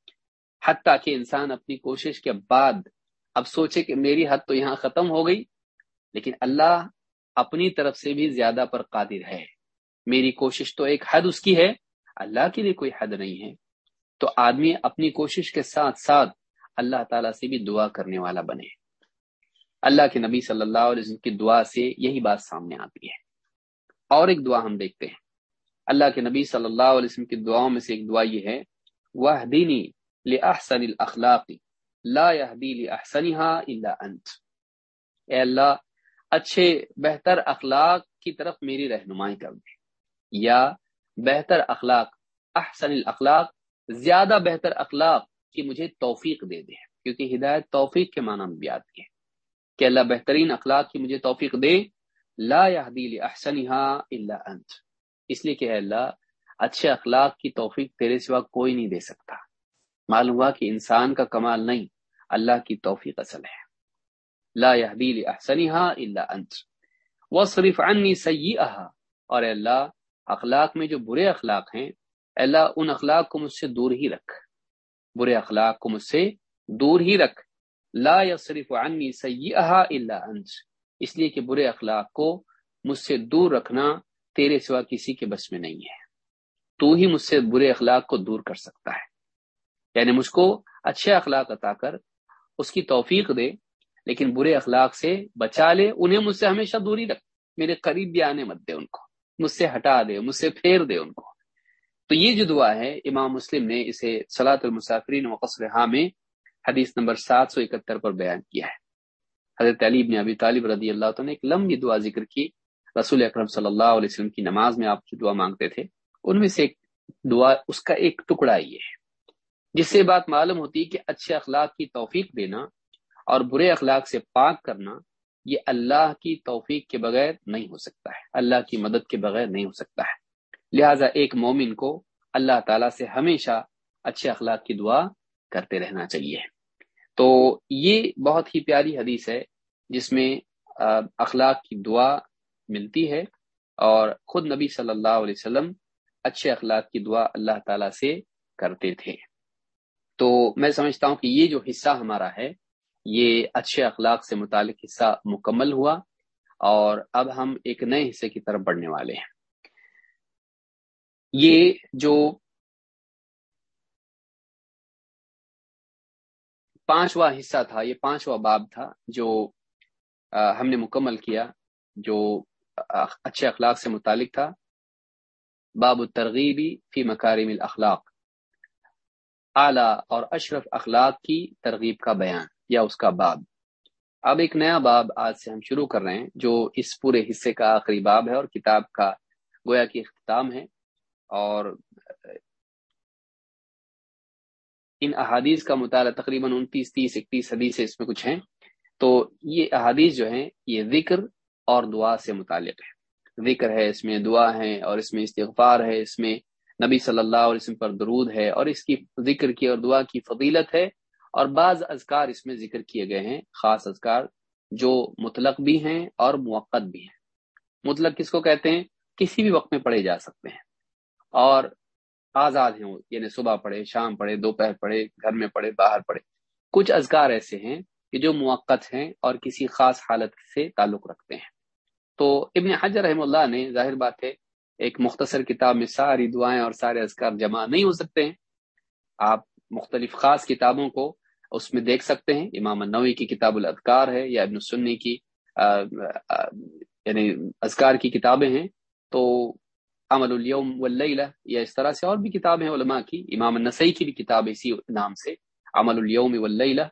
حتیٰ کہ انسان اپنی کوشش کے بعد اب سوچے کہ میری حد تو یہاں ختم ہو گئی، لیکن اللہ اپنی طرف سے بھی زیادہ پر قادر ہے۔ میری کوشش تو ایک حد اس کی ہے، اللہ کے لیے کوئی حد نہیں ہے۔ تو آدمی اپنی کوشش کے ساتھ ساتھ اللہ تعالیٰ سے بھی دعا کرنے والا بنے۔ اللہ کے نبی صلی اللہ علیہ وسلم کی دعا سے یہی بات سامنے آتی ہے۔ اور ایک دعا ہم دیکھتے ہیں۔ اللہ کے نبی صلی اللہ علیہ وسلم کی دعاؤں میں سے ایک دعا یہ ہے وہ دینی لأحسن الاخلاق لا يهدي لاحسنها الا انت اے اللہ، اچھے، بہتر اخلاق کی طرف میری رہنمائی کر دے۔ یا بہتر اخلاق احسن الاخلاق، زیادہ بہتر اخلاق کی مجھے توفیق دے دے۔ کیونکہ ہدایت توفیق کے معنی میں بھی آتی ہے۔ کہ اللہ بہترین اخلاق کی مجھے توفیق دے، لا يهدي لاحسنها الا انت اس لیے کہ اے اللہ، اچھے اخلاق کی توفیق تیرے سوا کوئی نہیں دے سکتا۔ معلوم ہوا کہ انسان کا کمال نہیں، اللہ کی توفیق اصل ہے۔ لا يهدي لاحسنها الا انت۔ واصرف عني سيئها اور اے اللہ، اخلاق میں جو برے اخلاق ہیں اللہ، ان اخلاق کو مجھ سے دور ہی رکھ۔ برے اخلاق کو مجھ سے دور ہی رکھ۔ لا يصرف عني سيئها الا انت۔ اس لیے کہ برے اخلاق کو مجھ سے دور رکھنا تیرے سوا کسی کے بس میں نہیں ہے۔ تو ہی مجھ سے برے اخلاق کو دور کر سکتا ہے۔ یعنی مجھ کو اچھے اخلاق عطا کر، اس کی توفیق دے، لیکن برے اخلاق سے بچا لے، انہیں مجھ سے ہمیشہ دوری رکھ۔ میرے قریب بھی آنے مت دے ان کو، مجھ سے ہٹا دے، مجھ سے پھیر دے ان کو۔ تو یہ جو دعا ہے، امام مسلم نے اسے سلاۃ المسافرین و ہاں میں حدیث نمبر سات سو اکہتر پر بیان کیا ہے۔ حضرت علیب نے ابی طالب رضی اللہ تعالیٰ نے ایک لمبی دعا ذکر کی۔ رسول اکرم صلی اللہ علیہ وسلم کی نماز میں آپ کی دعا مانگتے تھے، ان میں سے ایک دعا، اس کا ایک ٹکڑا یہ ہے۔ جس سے بات معلوم ہوتی کہ اچھے اخلاق کی توفیق دینا اور برے اخلاق سے پاک کرنا یہ اللہ کی توفیق کے بغیر نہیں ہو سکتا ہے، اللہ کی مدد کے بغیر نہیں ہو سکتا ہے۔ لہٰذا ایک مومن کو اللہ تعالیٰ سے ہمیشہ اچھے اخلاق کی دعا کرتے رہنا چاہیے۔ تو یہ بہت ہی پیاری حدیث ہے جس میں اخلاق کی دعا ملتی ہے اور خود نبی صلی اللہ علیہ وسلم اچھے اخلاق کی دعا اللہ تعالیٰ سے کرتے تھے۔ تو میں سمجھتا ہوں کہ یہ جو حصہ ہمارا ہے، یہ اچھے اخلاق سے متعلق حصہ مکمل ہوا اور اب ہم ایک نئے حصے کی طرف بڑھنے والے ہیں۔ یہ جو پانچواں حصہ تھا، یہ پانچواں باب تھا جو ہم نے مکمل کیا، جو اچھے اخلاق سے متعلق تھا۔ باب الترغیبی فی مکارم الاخلاق۔ اعلی اور اشرف اخلاق کی ترغیب کا بیان یا اس کا باب۔ اب ایک نیا باب آج سے ہم شروع کر رہے ہیں، جو اس پورے حصے کا آخری باب ہے اور کتاب کا گویا کی اختتام ہے۔ اور ان احادیث کا مطالعہ تقریباً انتیس، تیس، اکتیس حدیث اس میں کچھ ہیں۔ تو یہ احادیث جو ہیں، یہ ذکر اور دعا سے متعلق ہے ذکر ہے، اس میں دعا ہے اور اس میں استغفار ہے، اس میں نبی صلی اللہ علیہ وسلم پر درود ہے اور اس کی ذکر کی اور دعا کی فضیلت ہے اور بعض اذکار اس میں ذکر کیے گئے ہیں، خاص اذکار جو مطلق بھی ہیں اور موقع بھی ہیں۔ مطلق کس کو کہتے ہیں؟ کسی بھی وقت میں پڑھے جا سکتے ہیں۔ اور آزاد ہیں وہ یعنی صبح پڑھے، شام پڑھے، دوپہر پڑھے، گھر میں پڑھے، باہر پڑھے۔ کچھ اذکار ایسے ہیں کہ جو موقع ہیں اور کسی خاص حالت سے تعلق رکھتے ہیں۔ تو ابن حجر رحم اللہ نے، ظاہر بات ہے ایک مختصر کتاب میں ساری دعائیں اور سارے اذکار جمع نہیں ہو سکتے ہیں۔ آپ مختلف خاص کتابوں کو اس میں دیکھ سکتے ہیں۔ امام النوی کی کتاب الاذکار ہے یا ابن سنی کی یعنی اذکار کی کتابیں ہیں۔ تو عمل اليوم واللیلہ یا اس طرح سے اور بھی کتابیں علماء کی۔ امام النسائی کی بھی کتاب اسی نام سے، عمل اليوم واللیلہ۔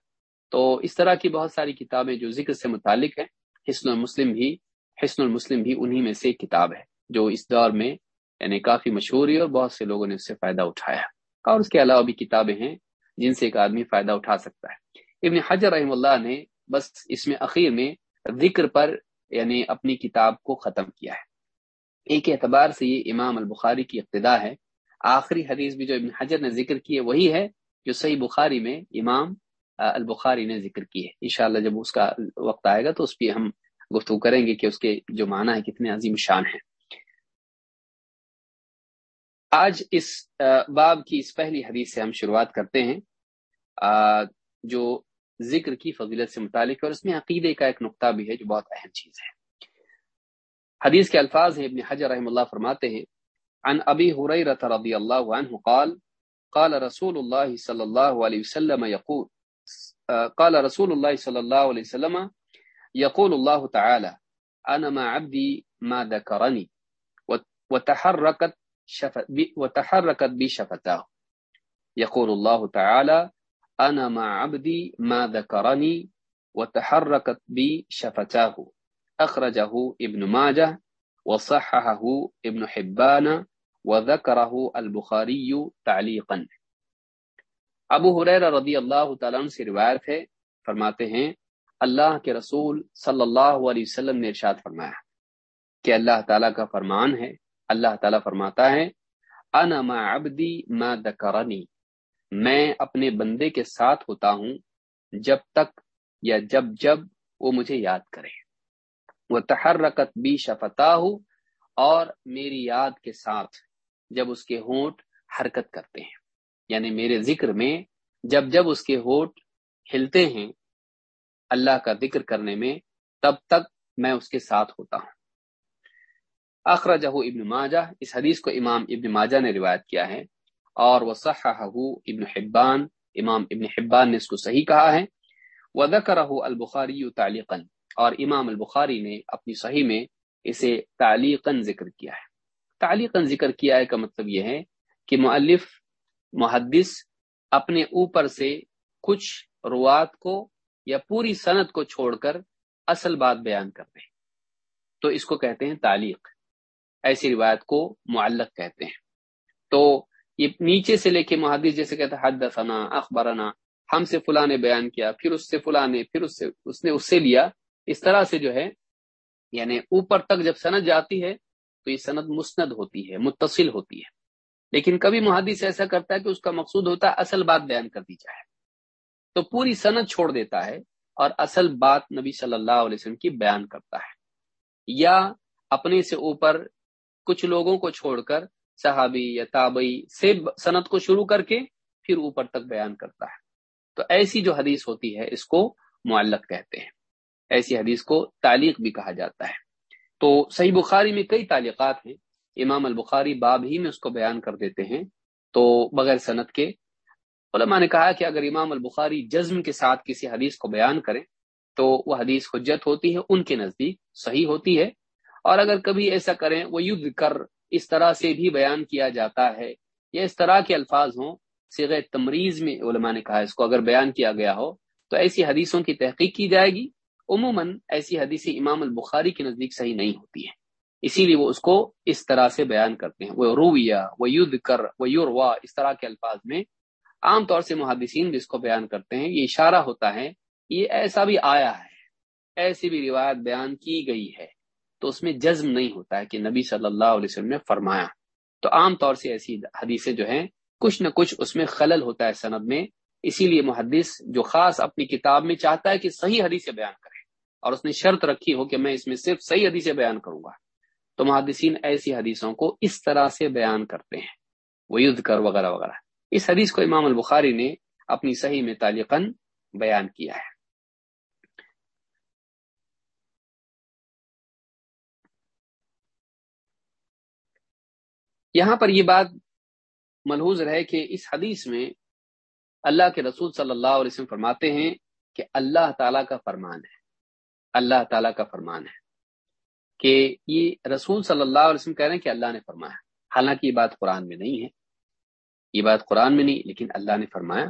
تو اس طرح کی بہت ساری کتابیں جو ذکر سے متعلق ہیں، حسن المسلم بھی، حسن المسلم بھی انہی میں سے ایک کتاب ہے۔ جو اس دور میں یعنی کافی مشہور ہے اور بہت سے لوگوں نے اس سے فائدہ اٹھایا اور اس کے علاوہ بھی کتابیں ہیں جن سے ایک آدمی فائدہ اٹھا سکتا ہے۔ ابن حجر رحم اللہ نے بس اس میں اخیر میں ذکر پر یعنی اپنی کتاب کو ختم کیا ہے۔ ایک اعتبار سے یہ امام البخاری کی ابتدا ہے۔ آخری حدیث بھی جو ابن حجر نے ذکر کی ہے وہی ہے جو صحیح بخاری میں امام البخاری نے ذکر کی ہے۔ انشاءاللہ جب اس کا وقت آئے گا تو اس پہ ہم گفتگو کریں گے کہ اس کے جو معنی ہے کتنے عظیم شان ہیں۔ آج اس باب کی اس پہلی حدیث سے ہم شروعات کرتے ہیں جو ذکر کی فضیلت سے متعلق ہے اور اس میں عقیدے کا ایک نقطہ بھی ہے جو بہت اہم چیز ہے۔ حدیث کے الفاظ ہیں، ابن حجر رحم اللہ فرماتے ہیں، عن ابی حریرہ رضی اللہ عنہ قال قال رسول اللہ صلی اللہ علیہ وسلم یقول قال رسول الله صلى الله عليه وسلم يقول الله تعالى أنا مع عبدي ما ذكرني وتحركت شف... وتحركت بي شفتاه. يقول الله تعالى، أنا مع عبدي ما ذكرني وتحركت بي شفتاه. أخرجه ابن ماجه وصححه ابن حبان وذكره البخاري تعليقا. ابو حریر رضی اللہ تعالیٰ عنہ سے روایت ہے، فرماتے ہیں، اللہ کے رسول صلی اللہ علیہ وسلم نے ارشاد فرمایا کہ اللہ تعالیٰ کا فرمان ہے اللہ تعالیٰ فرماتا ہے، انا ما عبدی ما دکرنی میں اپنے بندے کے ساتھ ہوتا ہوں جب تک یا جب جب وہ مجھے یاد کرے۔ وہ تحرکت بھی شفتا ہوں اور میری یاد کے ساتھ جب اس کے ہونٹ حرکت کرتے ہیں۔ یعنی میرے ذکر میں جب جب اس کے ہوٹ ہلتے ہیں، اللہ کا ذکر کرنے میں تب تک میں اس کے ساتھ ہوتا ہوں۔ اخراجہ ابن ماجہ، اس حدیث کو امام ابن ماجہ نے روایت کیا ہے، اور وہ ابن حبان، امام ابن حبان نے اس کو صحیح کہا ہے۔ البخاری تعلیقاً، اور امام البخاری نے اپنی صحیح میں اسے تعلیقاً ذکر کیا ہے۔ تعلیقاً ذکر کیا ہے کا مطلب یہ ہے کہ مؤلف، محدث اپنے اوپر سے کچھ روات کو یا پوری صنعت کو چھوڑ کر اصل بات بیان کر ہیں۔ تو اس کو کہتے ہیں تعلیق۔ ایسی روایت کو معلق کہتے ہیں۔ تو یہ نیچے سے لے کے محدث جیسے کہتے ہیں حد ثنا اخبارنا ہم سے فلاں نے بیان کیا، پھر اس سے فلاں نے، پھر اس سے، اس نے اس سے لیا۔ اس طرح سے جو ہے یعنی اوپر تک جب سند جاتی ہے، تو یہ سند مسند ہوتی ہے، متصل ہوتی ہے۔ لیکن کبھی محدث ایسا کرتا ہے کہ اس کا مقصود ہوتا ہے، اصل بات بیان کر دی جائے۔ تو پوری صنعت چھوڑ دیتا ہے اور اصل بات نبی صلی اللہ علیہ وسلم کی بیان کرتا ہے۔ یا اپنے سے اوپر کچھ لوگوں کو چھوڑ کر صحابی یا تابئی سے صنعت کو شروع کر کے پھر اوپر تک بیان کرتا ہے۔ تو ایسی جو حدیث ہوتی ہے، اس کو معلق کہتے ہیں۔ ایسی حدیث کو تعلیق بھی کہا جاتا ہے۔ تو صحیح بخاری میں کئی تعلیقات ہیں۔ امام البخاری باب ہی میں اس کو بیان کر دیتے ہیں۔ تو بغیر صنعت کے علماء نے کہا کہ اگر امام البخاری جزم کے ساتھ کسی حدیث کو بیان کریں، تو وہ حدیث حجت ہوتی ہے، ان کے نزدیک صحیح ہوتی ہے۔ اور اگر کبھی ایسا کریں، وہ یدھ کر اس طرح سے بھی بیان کیا جاتا ہے۔ یا اس طرح کے الفاظ ہوں سیر تمریز میں علماء نے کہا اس کو اگر بیان کیا گیا ہو تو ایسی حدیثوں کی تحقیق کی جائے گی۔ عموماً ایسی حدیث امام البخاری کے نزدیک صحیح نہیں ہوتی ہے اسی لیے وہ اس کو اس طرح سے بیان کرتے ہیں۔ وہ رویہ، وہ یدھ کر، وہ یوروا اس طرح کے الفاظ میں عام طور سے محدثین جس کو بیان کرتے ہیں۔ یہ اشارہ ہوتا ہے، یہ ایسا بھی آیا ہے، ایسی بھی روایت بیان کی گئی ہے۔ تو اس میں جزم نہیں ہوتا ہے کہ نبی صلی اللہ علیہ وسلم نے فرمایا۔ تو عام طور سے ایسی حدیثیں جو ہیں، کچھ نہ کچھ اس میں خلل ہوتا ہے سند میں۔ اسی لیے محدث جو خاص اپنی کتاب میں چاہتا ہے کہ صحیح حدیثیں بیان کرے اور اس نے شرط رکھی ہو کہ میں اس میں صرف صحیح حدیثیں بیان کروں گا۔ تو محدثین ایسی حدیثوں کو اس طرح سے بیان کرتے ہیں۔ وہ یدھ کر وغیرہ وغیرہ۔ اس حدیث کو امام البخاری نے اپنی صحیح میں تعلیقن بیان کیا ہے۔ یہاں پر یہ بات ملحوظ رہے کہ اس حدیث میں اللہ کے رسول صلی اللہ علیہ وسلم فرماتے ہیں کہ اللہ تعالیٰ کا فرمان ہے۔ اللہ تعالیٰ کا فرمان ہے کہ یہ رسول صلی اللہ علیہ وسلم کہہ رہے ہیں کہ اللہ نے فرمایا۔ حالانکہ یہ بات قرآن میں نہیں ہے۔ یہ بات قرآن میں نہیں، لیکن اللہ نے فرمایا۔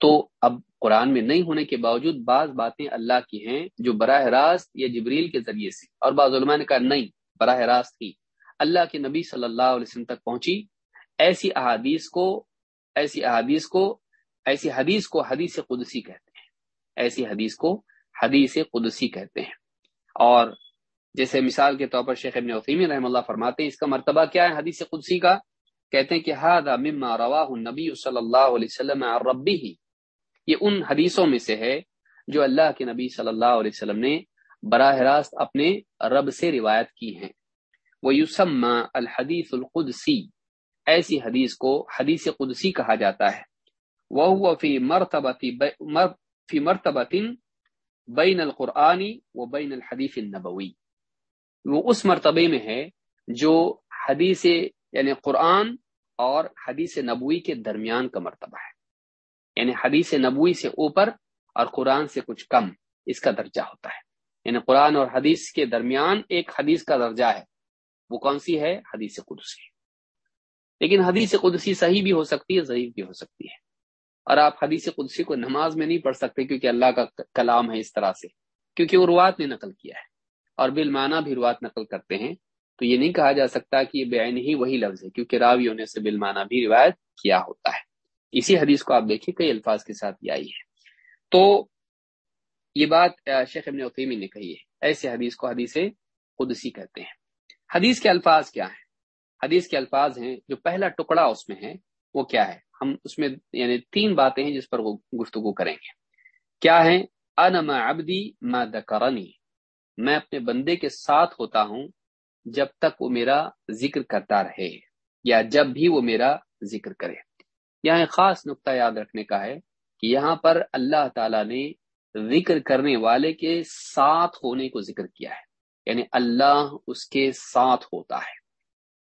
تو اب قرآن میں نہیں ہونے کے باوجود بعض باتیں اللہ کی ہیں جو براہ راست یا جبریل کے ذریعے سے، اور بعض علماء نے کہا نہیں، براہ راست ہی اللہ کے نبی صلی اللہ علیہ وسلم تک پہنچی، ایسی احادیث کو، ایسی احادیث کو، ایسی حدیث کو حدیث قدسی کہتے ہیں۔ ایسی حدیث کو حدیث قدسی کہتے ہیں۔ اور جیسے مثال کے طور پر شیخ ابن عثیمی رحم اللہ فرماتے ہیں، اس کا مرتبہ کیا ہے حدیث قدسی کا؟ کہتے ہیں کہ مما رواہ النبی صلی اللہ علیہ وسلم ربی ہی یہ ان حدیثوں میں سے ہے جو اللہ کے نبی صلی اللہ علیہ وسلم نے براہ راست اپنے رب سے روایت کی ہیں۔ وہ یوسما الحدیث القدسی ایسی حدیث کو حدیث قدسی کہا جاتا ہے۔ وہ فی مرتبہ فی بین القرآنی و بین الحدیث النبوی وہ اس مرتبے میں ہے جو حدیث یعنی قرآن اور حدیث نبوی کے درمیان کا مرتبہ ہے۔ یعنی حدیث نبوی سے اوپر اور قرآن سے کچھ کم اس کا درجہ ہوتا ہے۔ یعنی قرآن اور حدیث کے درمیان ایک حدیث کا درجہ ہے۔ وہ کون سی ہے؟ حدیث قدسی۔ لیکن حدیث قدسی صحیح بھی ہو سکتی ہے، ضعیف بھی ہو سکتی ہے۔ اور آپ حدیث قدسی کو نماز میں نہیں پڑھ سکتے کیونکہ اللہ کا کلام ہے اس طرح سے۔ کیونکہ وہ روات نے نقل کیا ہے۔ اور بالمانہ بھی روات نقل کرتے ہیں۔ تو یہ نہیں کہا جا سکتا کہ یہ بے ہی وہی لفظ ہے، کیونکہ راوی ہونے سے بالمانہ بھی روایت کیا ہوتا ہے۔ اسی حدیث کو آپ دیکھیں، کئی الفاظ کے ساتھ یہ آئی ہے۔ تو یہ بات شیخ ابن عقیمی نے کہی ہے۔ ایسے حدیث کو حدیث قدسی کہتے ہیں۔ حدیث کے الفاظ کیا ہیں؟ حدیث کے الفاظ ہیں جو پہلا ٹکڑا اس میں ہے، وہ کیا ہے؟ ہم اس میں یعنی تین باتیں ہیں جس پر وہ گفتگو کریں گے۔ کیا ہے انما ابدی ما دکرنی میں اپنے بندے کے ساتھ ہوتا ہوں جب تک وہ میرا ذکر کرتا رہے، یا جب بھی وہ میرا ذکر کرے۔ یہاں ایک خاص نقطہ یاد رکھنے کا ہے کہ یہاں پر اللہ تعالی نے ذکر کرنے والے کے ساتھ ہونے کو ذکر کیا ہے۔ یعنی اللہ اس کے ساتھ ہوتا ہے۔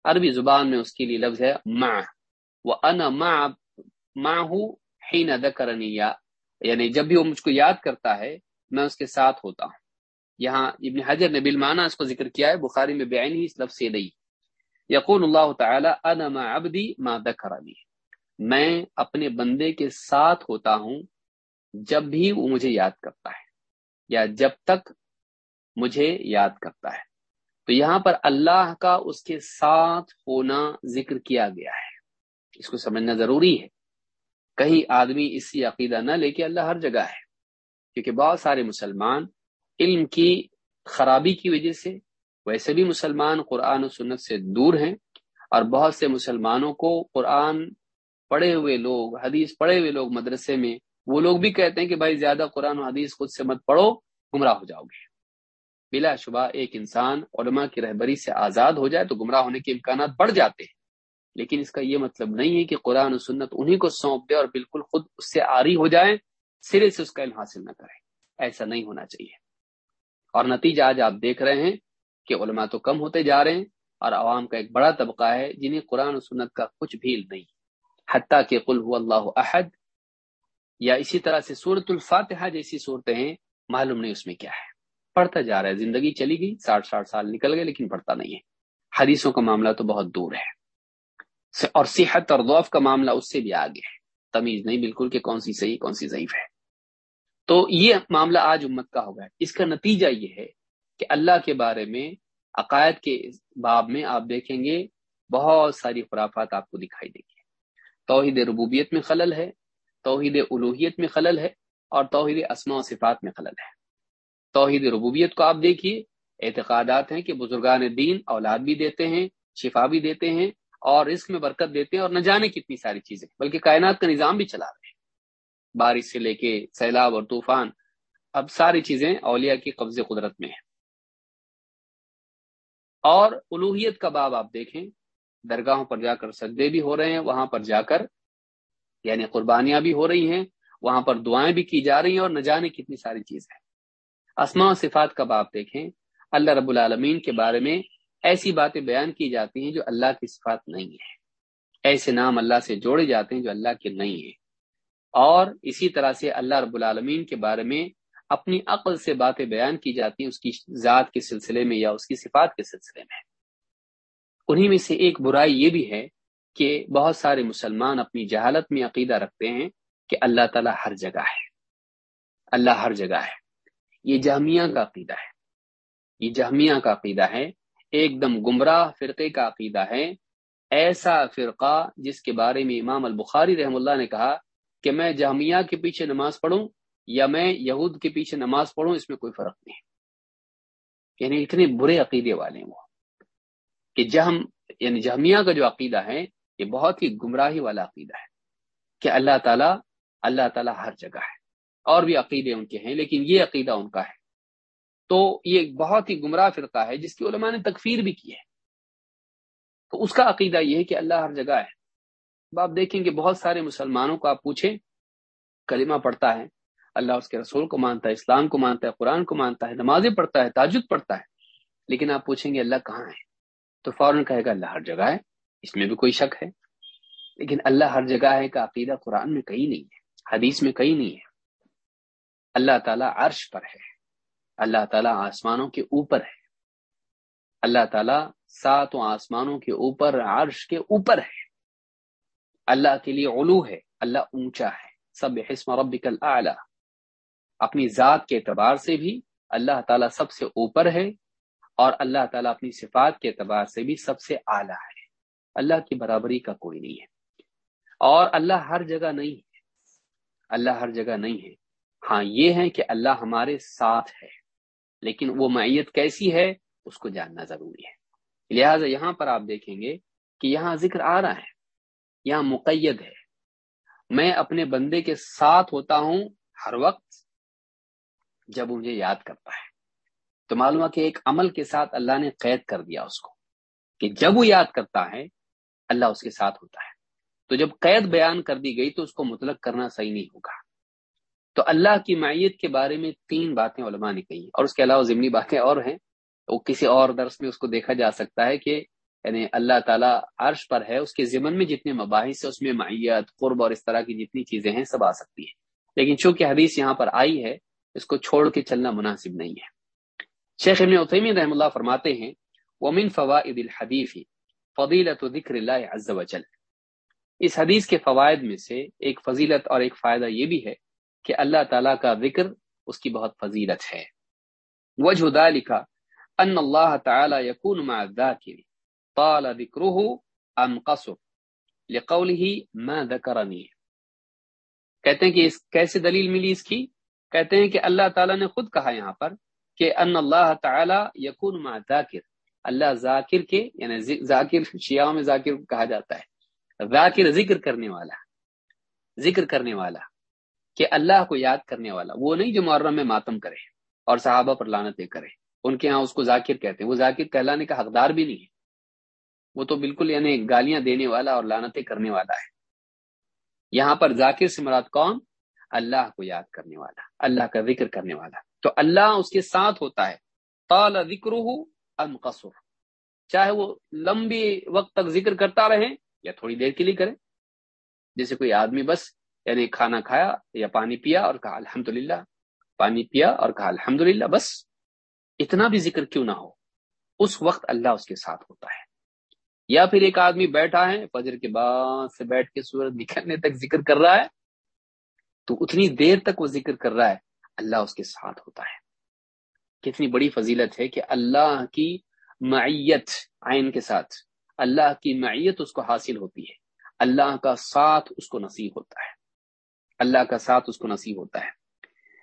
عربی زبان میں اس کے لیے لفظ ہے ما وہ ان ماں ہوں ہی نہ یعنی جب بھی وہ مجھ کو یاد کرتا ہے، میں اس کے ساتھ ہوتا ہوں۔ یہاں ابن حجر نے بالمانہ اس کو ذکر کیا ہے، بخاری میں بے ہی اس لفظ سے نہیں۔ یقون اللہ تعالی انا ما عبدی ما دکرنی میں اپنے بندے کے ساتھ ہوتا ہوں جب بھی وہ مجھے یاد کرتا ہے، یا جب تک مجھے یاد کرتا ہے۔ تو یہاں پر اللہ کا اس کے ساتھ ہونا ذکر کیا گیا ہے۔ اس کو سمجھنا ضروری ہے۔ کہیں آدمی اس سے عقیدہ نہ لے کے اللہ ہر جگہ ہے۔ کیونکہ بہت سارے مسلمان علم کی خرابی کی وجہ سے ویسے بھی مسلمان قرآن و سنت سے دور ہیں اور بہت سے مسلمانوں کو قرآن پڑھے ہوئے لوگ، حدیث پڑھے ہوئے لوگ مدرسے میں، وہ لوگ بھی کہتے ہیں کہ بھائی زیادہ قرآن و حدیث خود سے مت پڑھو، گمراہ ہو جاؤ گے۔ بلا شبہ ایک انسان علماء کی رہبری سے آزاد ہو جائے تو گمراہ ہونے کے امکانات بڑھ جاتے ہیں۔ لیکن اس کا یہ مطلب نہیں ہے کہ قرآن و سنت انہی کو سونپ دے اور بالکل خود اس سے آری ہو جائے سرے سے اس کا علم حاصل نہ کرے ایسا نہیں ہونا چاہیے۔ اور نتیجہ آج آپ دیکھ رہے ہیں کہ علماء تو کم ہوتے جا رہے ہیں اور عوام کا ایک بڑا طبقہ ہے جنہیں قرآن و سنت کا کچھ بھی نہیں۔ حتیٰ کہ قل هو اللہ احد یا اسی طرح سے صورت الفاتحہ جیسی صورتیں ہیں، معلوم نہیں اس میں کیا ہے۔ پڑھتا جا رہا ہے۔ زندگی چلی گئی، ساٹھ ساٹھ سال نکل گئے، لیکن پڑھتا نہیں ہے۔ حدیثوں کا معاملہ تو بہت دور ہے۔ اور صحت اور ضعف کا معاملہ اس سے بھی آگے ہے۔ تمیز نہیں بالکل کہ کون سی صحیح، کون سی ضعیف ہے۔ تو یہ معاملہ آج امت کا ہوگا۔ اس کا نتیجہ یہ ہے کہ اللہ کے بارے میں، عقائد کے باب میں آپ دیکھیں گے، بہت ساری خرافات آپ کو دکھائی دیں گے۔ توحید ربوبیت میں خلل ہے، توحید الوحیت میں خلل ہے، اور توحید اسماء و صفات میں خلل ہے۔ توحید ربوبیت کو آپ دیکھیے، اعتقادات ہیں کہ بزرگان دین اولاد بھی دیتے ہیں، شفا بھی دیتے ہیں اور رزق میں برکت دیتے ہیں اور نہ جانے کتنی ساری چیزیں بلکہ کائنات کا نظام بھی چلا رہے ہیں۔ بارش سے لے کے سیلاب اور طوفان، اب ساری چیزیں اولیاء کی قبض قدرت میں ہیں۔ اور الوحیت کا باب آپ دیکھیں، درگاہوں پر جا کر سجدے بھی ہو رہے ہیں، وہاں پر جا کر یعنی قربانیاں بھی ہو رہی ہیں، وہاں پر دعائیں بھی کی جا رہی ہیں اور نہ جانے کتنی ساری چیزیں اسماء و صفات کا باب دیکھیں، اللہ رب العالمین کے بارے میں ایسی باتیں بیان کی جاتی ہیں جو اللہ کی صفات نہیں ہے ایسے نام اللہ سے جوڑے جاتے ہیں جو اللہ کے نہیں ہیں۔ اور اسی طرح سے اللہ رب العالمین کے بارے میں اپنی عقل سے باتیں بیان کی جاتی ہیں، اس کی ذات کے سلسلے میں یا اس کی صفات کے سلسلے میں۔ انہی میں سے ایک برائی یہ بھی ہے کہ بہت سارے مسلمان اپنی جہالت میں عقیدہ رکھتے ہیں کہ اللہ تعالیٰ ہر جگہ ہے۔ اللہ ہر جگہ ہے۔ یہ جہمیہ کا عقیدہ ہے۔ یہ جہمیہ کا عقیدہ ہے۔ ایک دم گمراہ فرقے کا عقیدہ ہے۔ ایسا فرقہ جس کے بارے میں امام البخاری رحم اللہ نے کہا کہ میں جامعہ کے پیچھے نماز پڑھوں یا میں یہود کے پیچھے نماز پڑھوں، اس میں کوئی فرق نہیں۔ یعنی اتنے برے عقیدے والے ہیں وہ کہ جہم یعنی جہمیہ کا جو عقیدہ ہے، یہ بہت ہی گمراہی والا عقیدہ ہے کہ اللہ تعالیٰ اللہ تعالیٰ ہر جگہ ہے۔ اور بھی عقیدے ان کے ہیں، لیکن یہ عقیدہ ان کا ہے۔ تو یہ بہت ہی گمراہ فرقہ ہے جس کی علماء نے تکفیر بھی کی ہے۔ تو اس کا عقیدہ یہ ہے کہ اللہ ہر جگہ ہے۔ اب آپ دیکھیں کہ بہت سارے مسلمانوں کو آپ پوچھیں، کلمہ پڑھتا ہے، اللہ اس کے رسول کو مانتا ہے، اسلام کو مانتا ہے، قرآن کو مانتا ہے، نمازیں پڑھتا ہے، تاجد پڑھتا ہے، لیکن آپ پوچھیں گے اللہ کہاں ہے؟ تو فوراً کہے گا اللہ ہر جگہ ہے، اس میں بھی کوئی شک ہے۔ لیکن اللہ ہر جگہ ہے کا عقیدہ قرآن میں کہیں نہیں ہے، حدیث میں کہیں نہیں ہے۔ اللہ تعالیٰ عرش پر ہے۔ اللہ تعالیٰ آسمانوں کے اوپر ہے۔ اللہ تعالیٰ ساتوں آسمانوں کے اوپر، عرش کے اوپر ہے۔ اللہ کے لیے علو ہے، اللہ اونچا ہے۔ سب حسم ربک اعلیٰ اپنی ذات کے اعتبار سے بھی اللہ تعالیٰ سب سے اوپر ہے اور اللہ تعالیٰ اپنی صفات کے اعتبار سے بھی سب سے اعلیٰ ہے۔ اللہ کی برابری کا کوئی نہیں ہے۔ اور اللہ ہر جگہ نہیں ہے۔ اللہ ہر جگہ نہیں ہے۔ ہاں یہ ہے کہ اللہ ہمارے ساتھ ہے، لیکن وہ معیت کیسی ہے، اس کو جاننا ضروری ہے۔ لہٰذا یہاں پر آپ دیکھیں گے کہ یہاں ذکر آ رہا ہے، یہاں مقید ہے۔ میں اپنے بندے کے ساتھ ہوتا ہوں ہر وقت جب مجھے یاد کرتا ہے۔ تو معلوم ہے کہ ایک عمل کے ساتھ اللہ نے قید کر دیا اس کو کہ جب وہ یاد کرتا ہے، اللہ اس کے ساتھ ہوتا ہے۔ تو جب قید بیان کر دی گئی تو اس کو مطلق کرنا صحیح نہیں ہوگا۔ تو اللہ کی معیت کے بارے میں تین باتیں علماء نے کہی اور اس کے علاوہ ضمنی باتیں اور ہیں۔ وہ کسی اور درس میں اس کو دیکھا جا سکتا ہے کہ یعنی اللہ تعالیٰ عرش پر ہے، اس کے ضمن میں جتنے مباحث ہیں، اس میں معیت، قرب اور اس طرح کی جتنی چیزیں ہیں، سب آ سکتی ہیں۔ لیکن چونکہ حدیث یہاں پر آئی ہے، اس کو چھوڑ کے چلنا مناسب نہیں ہے۔ شیخ ابن عثیمین رحم اللہ فرماتے ہیں، ومن فوائد الحدیث فضیلت ذکر اللہ عز و جل اس حدیث کے فوائد میں سے ایک فضیلت اور ایک فائدہ یہ بھی ہے کہ اللہ تعالیٰ کا ذکر اس کی بہت فضیلت ہے۔ وجہ ذلك ان اللہ تعالی یکون مع الذاکر۔ طال ذکرہ ام قصر۔ لقوله ما ذکرنی۔ کہتے ہیں کہ اس کیسے دلیل ملی اس کی؟ کہتے ہیں کہ اللہ تعالیٰ نے خود کہا یہاں پر کہ ان اللہ تعالی یکون مع ذاکر اللہ ذاکر کے یعنی ذاکر، شیعہ میں ذاکر کہا جاتا ہے۔ ذاکر ذکر کرنے والا۔ ذکر کرنے والا۔ کہ اللہ کو یاد کرنے والا، وہ نہیں جو محرم میں ماتم کرے اور صحابہ پر لانتیں کرے۔ ان کے ہاں اس کو ذاکر کہتے ہیں۔ وہ ذاکر کہلانے کا حقدار بھی نہیں ہے۔ وہ تو بالکل یعنی گالیاں دینے والا اور لانتیں کرنے والا ہے۔ یہاں پر ذاکر سے مراد کون؟ اللہ کو یاد کرنے والا، اللہ کا ذکر کرنے والا۔ تو اللہ اس کے ساتھ ہوتا ہے۔ طال ذکر ام قصر۔ چاہے وہ لمبی وقت تک ذکر کرتا رہے یا تھوڑی دیر کے لیے کرے۔ جیسے کوئی آدمی بس یعنی کھانا کھایا یا پانی پیا اور کہا الحمد پانی پیا اور کہا الحمد بس اتنا بھی ذکر کیوں نہ ہو؟ اس وقت اللہ اس کے ساتھ ہوتا ہے۔ یا پھر ایک آدمی بیٹھا ہے، فجر کے بعد سے بیٹھ کے سورج نکلنے تک ذکر کر رہا ہے، تو اتنی دیر تک وہ ذکر کر رہا ہے، اللہ اس کے ساتھ ہوتا ہے۔ کتنی بڑی فضیلت ہے کہ اللہ کی معیت آئین کے ساتھ، اللہ کی معیت اس کو حاصل ہوتی ہے۔ اللہ کا ساتھ اس کو نصیب ہوتا ہے۔ اللہ کا ساتھ اس کو نصیب ہوتا ہے۔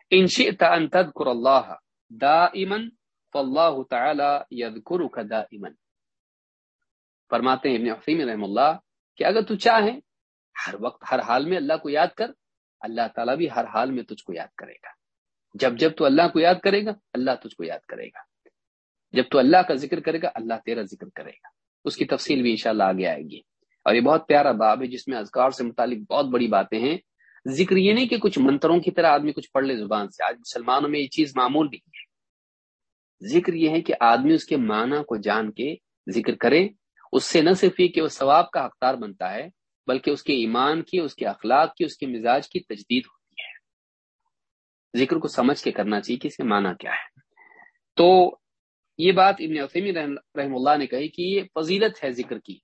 ان شئت ان تذکر اللہ دائما فاللہ تعالی یذکرک دائما۔ فرماتے ہیں ابن حفیم رحم اللہ کہ اگر تو چاہے ہر وقت، ہر حال میں اللہ کو یاد کر، اللہ تعالیٰ بھی ہر حال میں تجھ کو یاد کرے گا۔ جب جب تو اللہ کو یاد کرے گا، اللہ تجھ کو یاد کرے گا۔ جب تو اللہ کا ذکر کرے گا، اللہ تیرا ذکر کرے گا۔ اس کی تفصیل بھی انشاءاللہ آگے آئے گی۔ اور یہ بہت پیارا باب ہے جس میں اذکار سے متعلق بہت بڑی باتیں ہیں۔ ذکر یہ نہیں کہ کچھ منتروں کی طرح آدمی کچھ پڑھ لے زبان سے۔ آج مسلمانوں میں یہ چیز معمول نہیں ہے۔ ذکر یہ ہے کہ آدمی اس کے معنی کو جان کے ذکر کرے۔ اس سے نہ صرف یہ کہ وہ ثواب کا حقدار بنتا ہے، بلکہ اس کے ایمان کی، اس کے اخلاق کی، اس کے مزاج کی تجدید ہوتی ہے۔ ذکر کو سمجھ کے کرنا چاہیے کہ اس کے معنی کیا ہے۔ تو یہ بات ابن عثیمی رحم اللہ نے کہی کہ یہ فضیلت ہے ذکر کی۔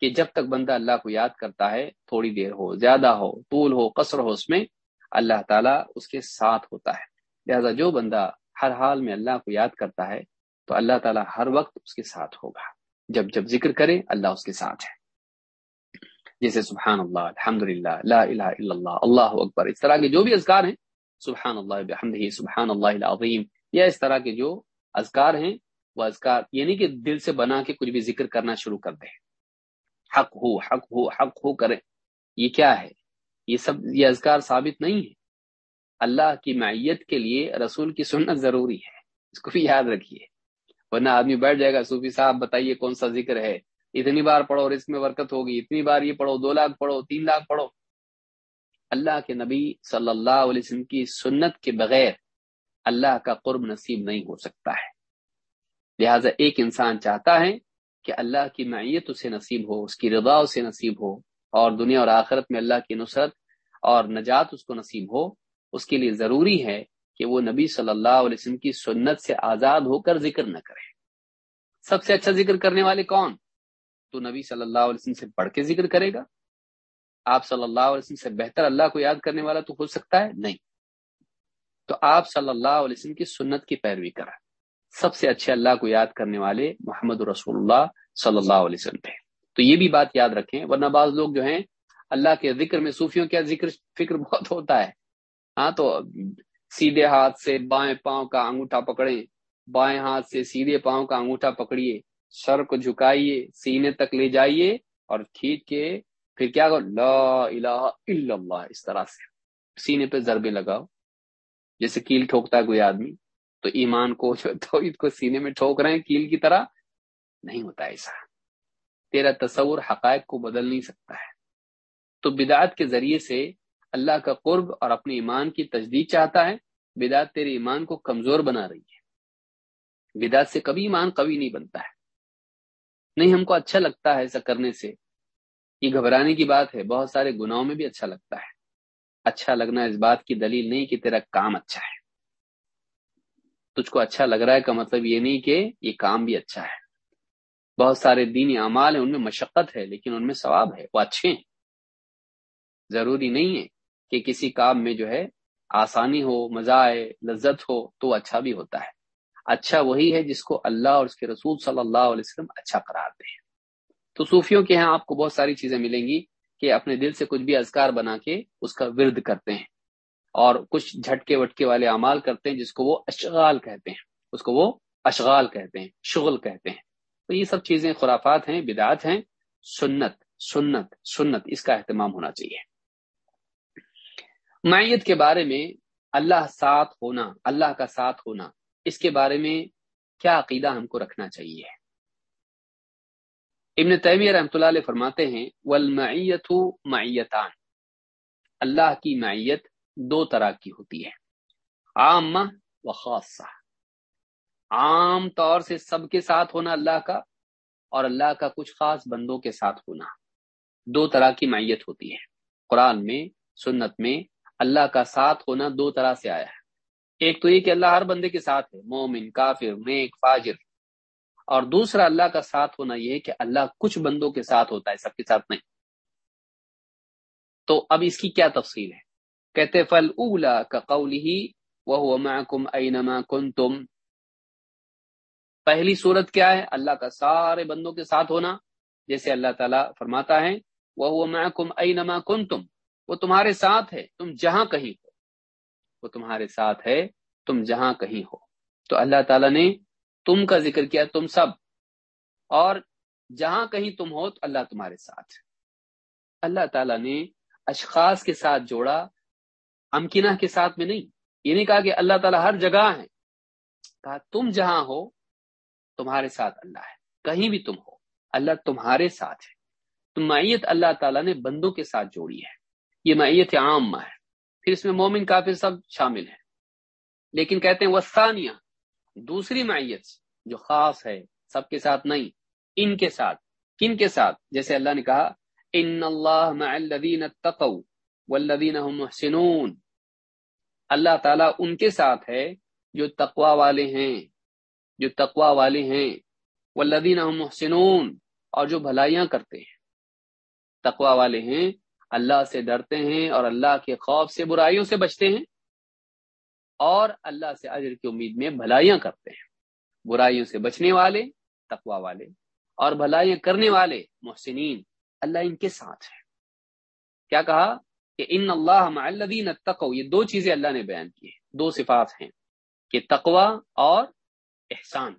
کہ جب تک بندہ اللہ کو یاد کرتا ہے، تھوڑی دیر ہو، زیادہ ہو، طول ہو، قصر ہو، اس میں اللہ تعالیٰ اس کے ساتھ ہوتا ہے۔ لہذا جو بندہ ہر حال میں اللہ کو یاد کرتا ہے، تو اللہ تعالیٰ ہر وقت اس کے ساتھ ہوگا۔ جب جب ذکر کرے، اللہ اس کے ساتھ ہے۔ جیسے سبحان اللہ الحمد للہ لا الہ الا اللہ اللہ اکبر۔ اس طرح کے جو بھی اذکار ہیں، سبحان اللہ بحمدہ، سبحان اللہ العظیم، یا اس طرح کے جو اذکار ہیں، وہ اذکار یہ نہیں کہ دل سے بنا کے کچھ بھی ذکر کرنا شروع کر دیں حق ہو حق ہو حق ہو کریں یہ کیا ہے؟ یہ سب، یہ اذکار ثابت نہیں ہے۔ اللہ کی معیت کے لیے رسول کی سنت ضروری ہے۔ اس کو بھی یاد رکھیے۔ ورنہ آدمی بیٹھ جائے گا، صوفی صاحب بتائیے کون سا ذکر ہے۔ اتنی بار پڑھو اور اس میں برکت ہوگی۔ اتنی بار یہ پڑھو، دو لاکھ پڑھو، تین لاکھ پڑھو۔ اللہ کے نبی صلی اللہ علیہ وسلم کی سنت کے بغیر اللہ کا قرب نصیب نہیں ہو سکتا ہے۔ لہذا ایک انسان چاہتا ہے کہ اللہ کی معیت اسے نصیب ہو، اس کی رضا اسے نصیب ہو، اور دنیا اور آخرت میں اللہ کی نصرت اور نجات اس کو نصیب ہو۔ اس کے لیے ضروری ہے کہ وہ نبی صلی اللہ علیہ وسلم کی سنت سے آزاد ہو کر ذکر نہ کرے۔ سب سے اچھا ذکر کرنے والے کون؟ تو نبی صلی اللہ علیہ وسلم سے پڑھ کے ذکر کرے گا۔ آپ صلی اللہ علیہ وسلم سے بہتر اللہ کو یاد کرنے والا تو ہو سکتا ہے؟ نہیں۔ تو آپ صلی اللہ علیہ وسلم کی سنت کی پیروی کرا سب سے اچھے اللہ کو یاد کرنے والے محمد رسول اللہ صلی اللہ علیہ وسلم تھے۔ تو یہ بھی بات یاد رکھیں، ورنہ بعض لوگ جو ہیں، اللہ کے ذکر میں صوفیوں کا ذکر فکر بہت ہوتا ہے۔ ہاں تو سیدھے ہاتھ سے بائیں پاؤں کا انگوٹھا پکڑیں، بائیں ہاتھ سے سیدھے پاؤں کا انگوٹھا پکڑیے، سر کو جھکائیے، سینے تک لے جائیے اور کھینچ کے پھر کیا کرو؟ لا الہ الا اللہ، اس طرح سے سینے پہ ضربے لگاؤ۔ جیسے کیل ٹھوکتا ہے کوئی آدمی۔ تو ایمان کو توحید کو سینے میں ٹھوک رہے ہیں، کیل کی طرح نہیں ہوتا ایسا۔ تیرا تصور حقائق کو بدل نہیں سکتا ہے۔ تو بدعت کے ذریعے سے اللہ کا قرب اور اپنے ایمان کی تجدید چاہتا ہے۔ بدعت تیرے ایمان کو کمزور بنا رہی ہے۔ بدعت سے کبھی ایمان قوی نہیں بنتا ہے۔ نہیں، ہم کو اچھا لگتا ہے ایسا کرنے سے۔ یہ گھبرانے کی بات ہے، بہت سارے گناہوں میں بھی اچھا لگتا ہے۔ اچھا لگنا اس بات کی دلیل نہیں کہ تیرا کام اچھا ہے۔ تجھ کو اچھا لگ رہا ہے کا مطلب یہ نہیں کہ یہ کام بھی اچھا ہے۔ بہت سارے دینی اعمال ہیں، ان میں مشقت ہے، لیکن ان میں ثواب ہے، وہ اچھے ہیں۔ ضروری نہیں ہے کہ کسی کام میں جو ہے آسانی ہو، مزہ آئے، لذت ہو، تو اچھا بھی ہوتا ہے۔ اچھا وہی ہے جس کو اللہ اور اس کے رسول صلی اللہ علیہ وسلم اچھا قرار دے تو صوفیوں کے ہاں آپ کو بہت ساری چیزیں ملیں گی کہ اپنے دل سے کچھ بھی اذکار بنا کے اس کا ورد کرتے ہیں۔ اور کچھ جھٹکے وٹکے والے اعمال کرتے ہیں جس کو وہ اشغال کہتے ہیں، اس کو وہ اشغال کہتے ہیں، شغل کہتے ہیں۔ تو یہ سب چیزیں خرافات ہیں، بدعات ہیں۔ سنت سنت سنت، اس کا اہتمام ہونا چاہیے۔ معیت کے بارے میں اللہ ساتھ ہونا، اللہ کا ساتھ ہونا، اس کے بارے میں کیا عقیدہ ہم کو رکھنا چاہیے؟ ابن تیمیہ رحمۃ اللہ علیہ فرماتے ہیں، والمعیت معیتان۔ اللہ کی معیت دو طرح کی ہوتی ہے عامہ و خاصہ۔ عام طور سے سب کے ساتھ ہونا اللہ کا اور اللہ کا کچھ خاص بندوں کے ساتھ ہونا۔ دو طرح کی معیت ہوتی ہے۔ قرآن میں، سنت میں اللہ کا ساتھ ہونا دو طرح سے آیا ہے۔ ایک تو یہ کہ اللہ ہر بندے کے ساتھ ہے، مومن، کافر، نیک، فاجر۔ اور دوسرا اللہ کا ساتھ ہونا یہ ہے کہ اللہ کچھ بندوں کے ساتھ ہوتا ہے، سب کے ساتھ نہیں۔ تو اب اس کی کیا تفصیل ہے؟ کہتے فل اولا کا قول ہی وہ اینما کنتم پہلی صورت کیا ہے؟ اللہ کا سارے بندوں کے ساتھ ہونا، جیسے اللہ تعالیٰ فرماتا ہے وہ محکم اینما کنتم وہ تمہارے ساتھ ہے، تم جہاں کہیں ہو۔ وہ تمہارے ساتھ ہے، تم جہاں کہیں ہو۔ تو اللہ تعالیٰ نے تم کا ذکر کیا، تم سب۔ اور جہاں کہیں تم ہو، تو اللہ تمہارے ساتھ۔ اللہ تعالیٰ نے اشخاص کے ساتھ جوڑا امکنہ کے ساتھ میں نہیں۔ یہ نہیں کہا کہ اللہ تعالیٰ ہر جگہ ہے۔ کہا تم جہاں ہو، تمہارے ساتھ اللہ ہے۔ کہیں بھی تم ہو، اللہ تمہارے ساتھ ہے۔ تو معیت اللہ تعالیٰ نے بندوں کے ساتھ جوڑی ہے۔ یہ معیت عام ہے۔ پھر اس میں مومن کافر سب شامل ہیں۔ لیکن کہتے ہیں وسانیہ دوسری معیت جو خاص ہے، سب کے ساتھ نہیں، ان کے ساتھ۔ کن کے ساتھ؟ جیسے اللہ نے کہا ان اللہ مع الذین اتقوا۔ والذین هم محسنون۔ اللہ تعالیٰ ان کے ساتھ ہے جو تقوا والے ہیں، جو تقوا والے ہیں۔ والذین هم محسنون اور جو بھلائیاں کرتے ہیں۔ تقوا والے ہیں، اللہ سے ڈرتے ہیں اور اللہ کے خوف سے، برائیوں سے بچتے ہیں۔ اور اللہ سے اجر کی امید میں بھلائیاں کرتے ہیں۔ برائیوں سے بچنے والے تقوا والے۔ اور بھلائیاں کرنے والے، محسنین، اللہ ان کے ساتھ ہے کیا کہا؟ کہ ان اللہ الذین اتقوا، یہ دو چیزیں اللہ نے بیان کی دو صفات ہیں، کہ تقوا اور احسان۔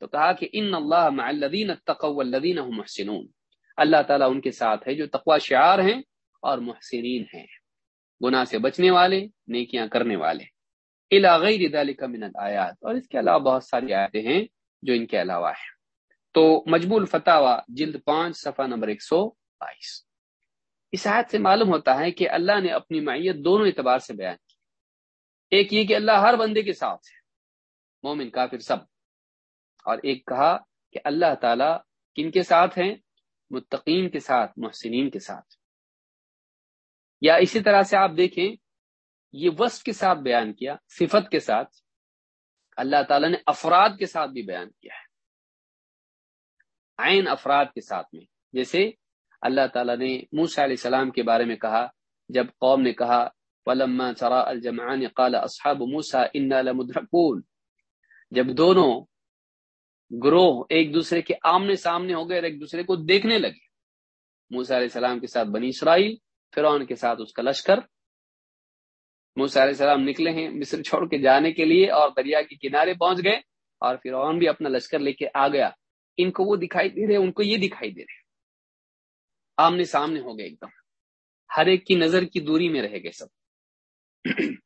تو کہا کہ ان اللہ الذین اتقوا والذین هم محسنون۔ اللہ تعالیٰ ان کے ساتھ ہے جو تقوا شعار ہیں اور محسنین ہیں۔ گناہ سے بچنے والے، نیکیاں کرنے والے۔ غیر ذلك من الآیات۔ اور اس کے علاوہ بہت ساری آیتیں ہیں جو ان کے علاوہ ہیں۔ تو مجبول فتح جلد پانچ، صفحہ نمبر ایک سو بائیس۔ اس آیت سے معلوم ہوتا ہے کہ اللہ نے اپنی معیت دونوں اعتبار سے بیان کی۔ ایک یہ کہ اللہ ہر بندے کے ساتھ ہے، مومن، کافر، سب۔ اور ایک کہا کہ اللہ تعالی کن کے ساتھ ہیں؟ متقین کے ساتھ، محسنین کے ساتھ۔ یا اسی طرح سے آپ دیکھیں، یہ وصف کے ساتھ بیان کیا، صفت کے ساتھ۔ اللہ تعالیٰ نے افراد کے ساتھ بھی بیان کیا ہے۔ عین افراد کے ساتھ میں، جیسے اللہ تعالیٰ نے موسیٰ علیہ السلام کے بارے میں کہا، جب قوم نے کہا، ولما چرا الجمان قال اصحاب موسا ان لمدرکون. جب دونوں گروہ ایک دوسرے کے آمنے سامنے ہو گئے اور ایک دوسرے کو دیکھنے لگے، موسیٰ علیہ السلام کے ساتھ بنی اسرائیل، فرعون کے ساتھ اس کا لشکر۔ موسیٰ علیہ السلام نکلے ہیں مصر چھوڑ کے جانے کے لیے اور دریا کے کنارے پہنچ گئے اور فرعون بھی اپنا لشکر لے کے آ گیا۔ ان کو وہ دکھائی دے رہے ان کو یہ دکھائی دے رہے آمنے سامنے ہو گئے ایک دم۔ ہر ایک کی نظر کی دوری میں رہ گئے سب۔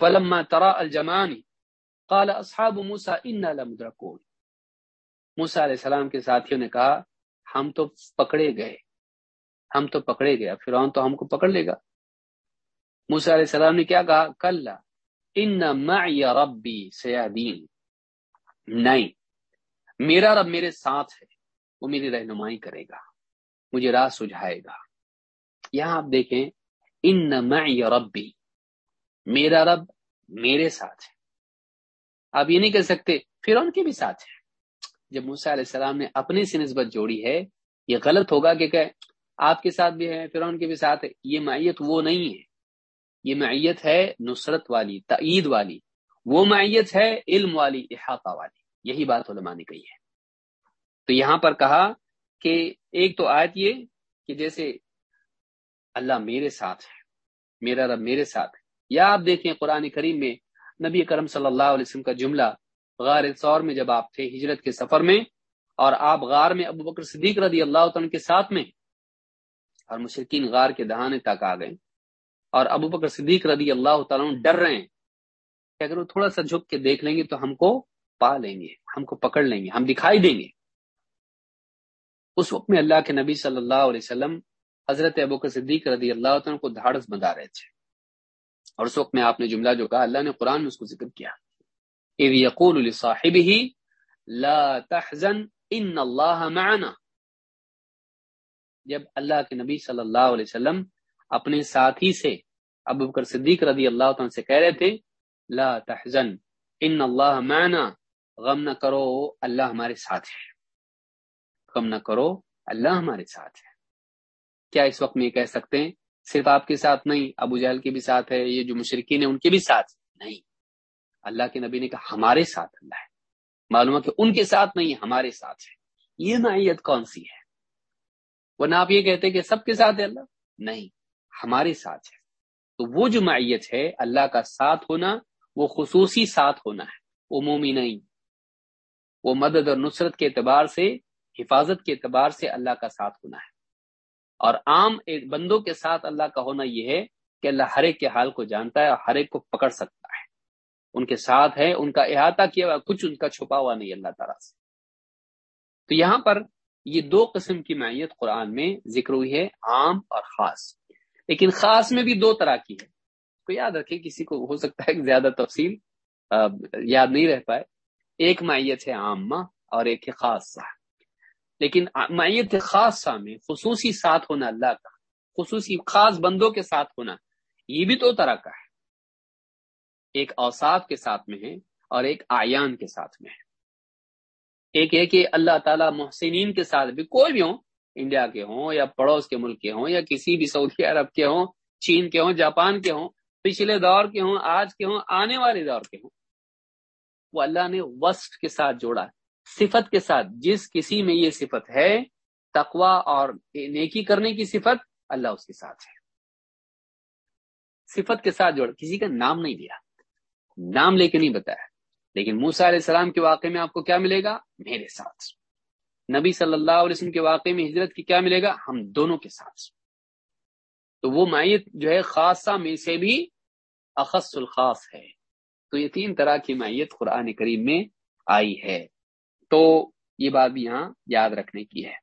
فلما ترا الجمانی قال اصحاب موسا ان لمدرکون موسا علیہ السلام کے ساتھیوں نے کہا، ہم تو پکڑے گئے۔ ہم تو پکڑے گئے۔ فرعون تو ہم کو پکڑ لے گا۔ موسا علیہ السلام نے کیا کہا؟ کل ان معی ربی سیادین نہیں، میرا رب میرے ساتھ ہے۔ وہ میری رہنمائی کرے گا۔ مجھے راہ سجھائے گا۔ یہاں آپ دیکھیں، ان معی ربی، میرا رب میرے ساتھ ہے۔ آپ یہ نہیں کہہ سکتے پھر کے بھی ساتھ ہے۔ جب موسیٰ علیہ السلام نے اپنی سے نسبت جوڑی ہے، یہ غلط ہوگا کہ کہ آپ کے ساتھ بھی ہے پھر ان کے بھی ساتھ ہے۔ یہ معیت وہ نہیں ہے۔ یہ معیت ہے نصرت والی تعید والی۔ وہ معیت ہے علم والی، احاطہ والی۔ یہی بات علماء نے کہی ہے۔ تو یہاں پر کہا کہ ایک تو آیت یہ کہ جیسے اللہ میرے ساتھ ہے، میرا رب میرے ساتھ ہے۔ یا آپ دیکھیں قرآن کریم میں نبی کرم صلی اللہ علیہ وسلم کا جملہ، غار سور میں جب آپ تھے ہجرت کے سفر میں اور آپ غار میں ابو بکر صدیق رضی اللہ تعالیٰ کے ساتھ میں اور مشرقین غار کے دہانے تک آ گئے اور ابو بکر صدیق رضی اللہ تعالیٰ ڈر رہے ہیں کہ اگر وہ تھوڑا سا جھک کے دیکھ لیں گے تو ہم کو پا لیں گے، ہم کو پکڑ لیں گے، ہم دکھائی دیں گے۔ اس وقت میں اللہ کے نبی صلی اللہ علیہ وسلم حضرت ابو بکر صدیق رضی اللہ کو دھاڑس بندھا رہے تھے۔ اور اس وقت میں آپ نے جملہ جو کہا، اللہ نے قرآن میں اس کو ذکر کیا۔ اذ یقول لصاحبه لا تحزن ان اللہ معنا۔ جب اللہ کے نبی صلی اللہ علیہ وسلم اپنے ساتھی سے ابو بکر صدیق رضی اللہ عنہ سے کہہ رہے تھے، لا تحزن، ان اللہ معنا، غم نہ کرو، اللہ ہمارے ساتھ ہے۔ غم نہ کرو، اللہ ہمارے ساتھ ہے۔ کیا اس وقت میں یہ کہہ سکتے ہیں، صرف آپ کے ساتھ نہیں، ابو جہل کے بھی ساتھ ہے، یہ جو مشرقین ہیں، ان کے بھی ساتھ نہیں۔ اللہ کے نبی نے کہا، ہمارے ساتھ اللہ ہے۔ معلوم ہے کہ ان کے ساتھ نہیں، ہمارے ساتھ ہے۔ یہ معیت کون سی ہے؟ ورنہ آپ یہ کہتے کہ سب کے ساتھ ہے اللہ؟ نہیں، ہمارے ساتھ ہے۔ تو وہ جو معیت ہے، اللہ کا ساتھ ہونا، وہ خصوصی ساتھ ہونا ہے۔ عمومی نہیں۔ وہ مدد اور نصرت کے اعتبار سے حفاظت کے اعتبار سے اللہ کا ساتھ ہونا ہے۔ اور عام بندوں کے ساتھ اللہ کا ہونا یہ ہے کہ اللہ ہر ایک کے حال کو جانتا ہے اور ہر ایک کو پکڑ سکتا ہے۔ ان کے ساتھ ہے، ان کا احاطہ کیا ہوا، کچھ ان کا چھپا ہوا نہیں اللہ تعالیٰ سے۔ تو یہاں پر یہ دو قسم کی معیت قرآن میں ذکر ہوئی ہے، عام اور خاص۔ لیکن خاص میں بھی دو طرح کی ہے۔ تو یاد رکھے کسی کو ہو سکتا ہے کہ زیادہ تفصیل یاد نہیں رہ پائے۔ ایک معیت ہے عامہ اور ایک ہے خاصہ لیکن معیت خاصہ میں خصوصی ساتھ ہونا اللہ کا، خصوصی خاص بندوں کے ساتھ ہونا، یہ بھی دو طرح کا ہے۔ ایک اوساف کے ساتھ میں ہے اور ایک آیان کے ساتھ میں ہے۔ ایک ہے کہ اللہ تعالیٰ محسنین کے ساتھ بھی کوئی بھی ہوں، انڈیا کے ہوں یا پڑوس کے ملک کے ہوں یا کسی بھی سعودی عرب کے ہوں، چین کے ہوں، جاپان کے ہوں، پچھلے دور کے ہوں، آج کے ہوں، آنے والے دور کے ہوں، وہ اللہ نے وسط کے ساتھ جوڑا صفت کے ساتھ، جس کسی میں یہ صفت ہے تقوا اور نیکی کرنے کی صفت اللہ اس کے ساتھ ہے۔ صفت کے ساتھ جوڑا کسی کا نام نہیں دیا۔ نام لے کے نہیں بتایا۔ لیکن موسا علیہ السلام کے واقعے میں آپ کو کیا ملے گا؟ میرے ساتھ۔ نبی صلی اللہ علیہ وسلم کے واقعے میں ہجرت کی کیا ملے گا؟ ہم دونوں کے ساتھ۔ تو وہ معیت جو ہے، خاصہ میں سے بھی اخص الخاص ہے۔ تو یہ تین طرح کی معیت قرآن کریم میں آئی ہے۔ تو یہ بات بھی یہاں یاد رکھنے کی ہے۔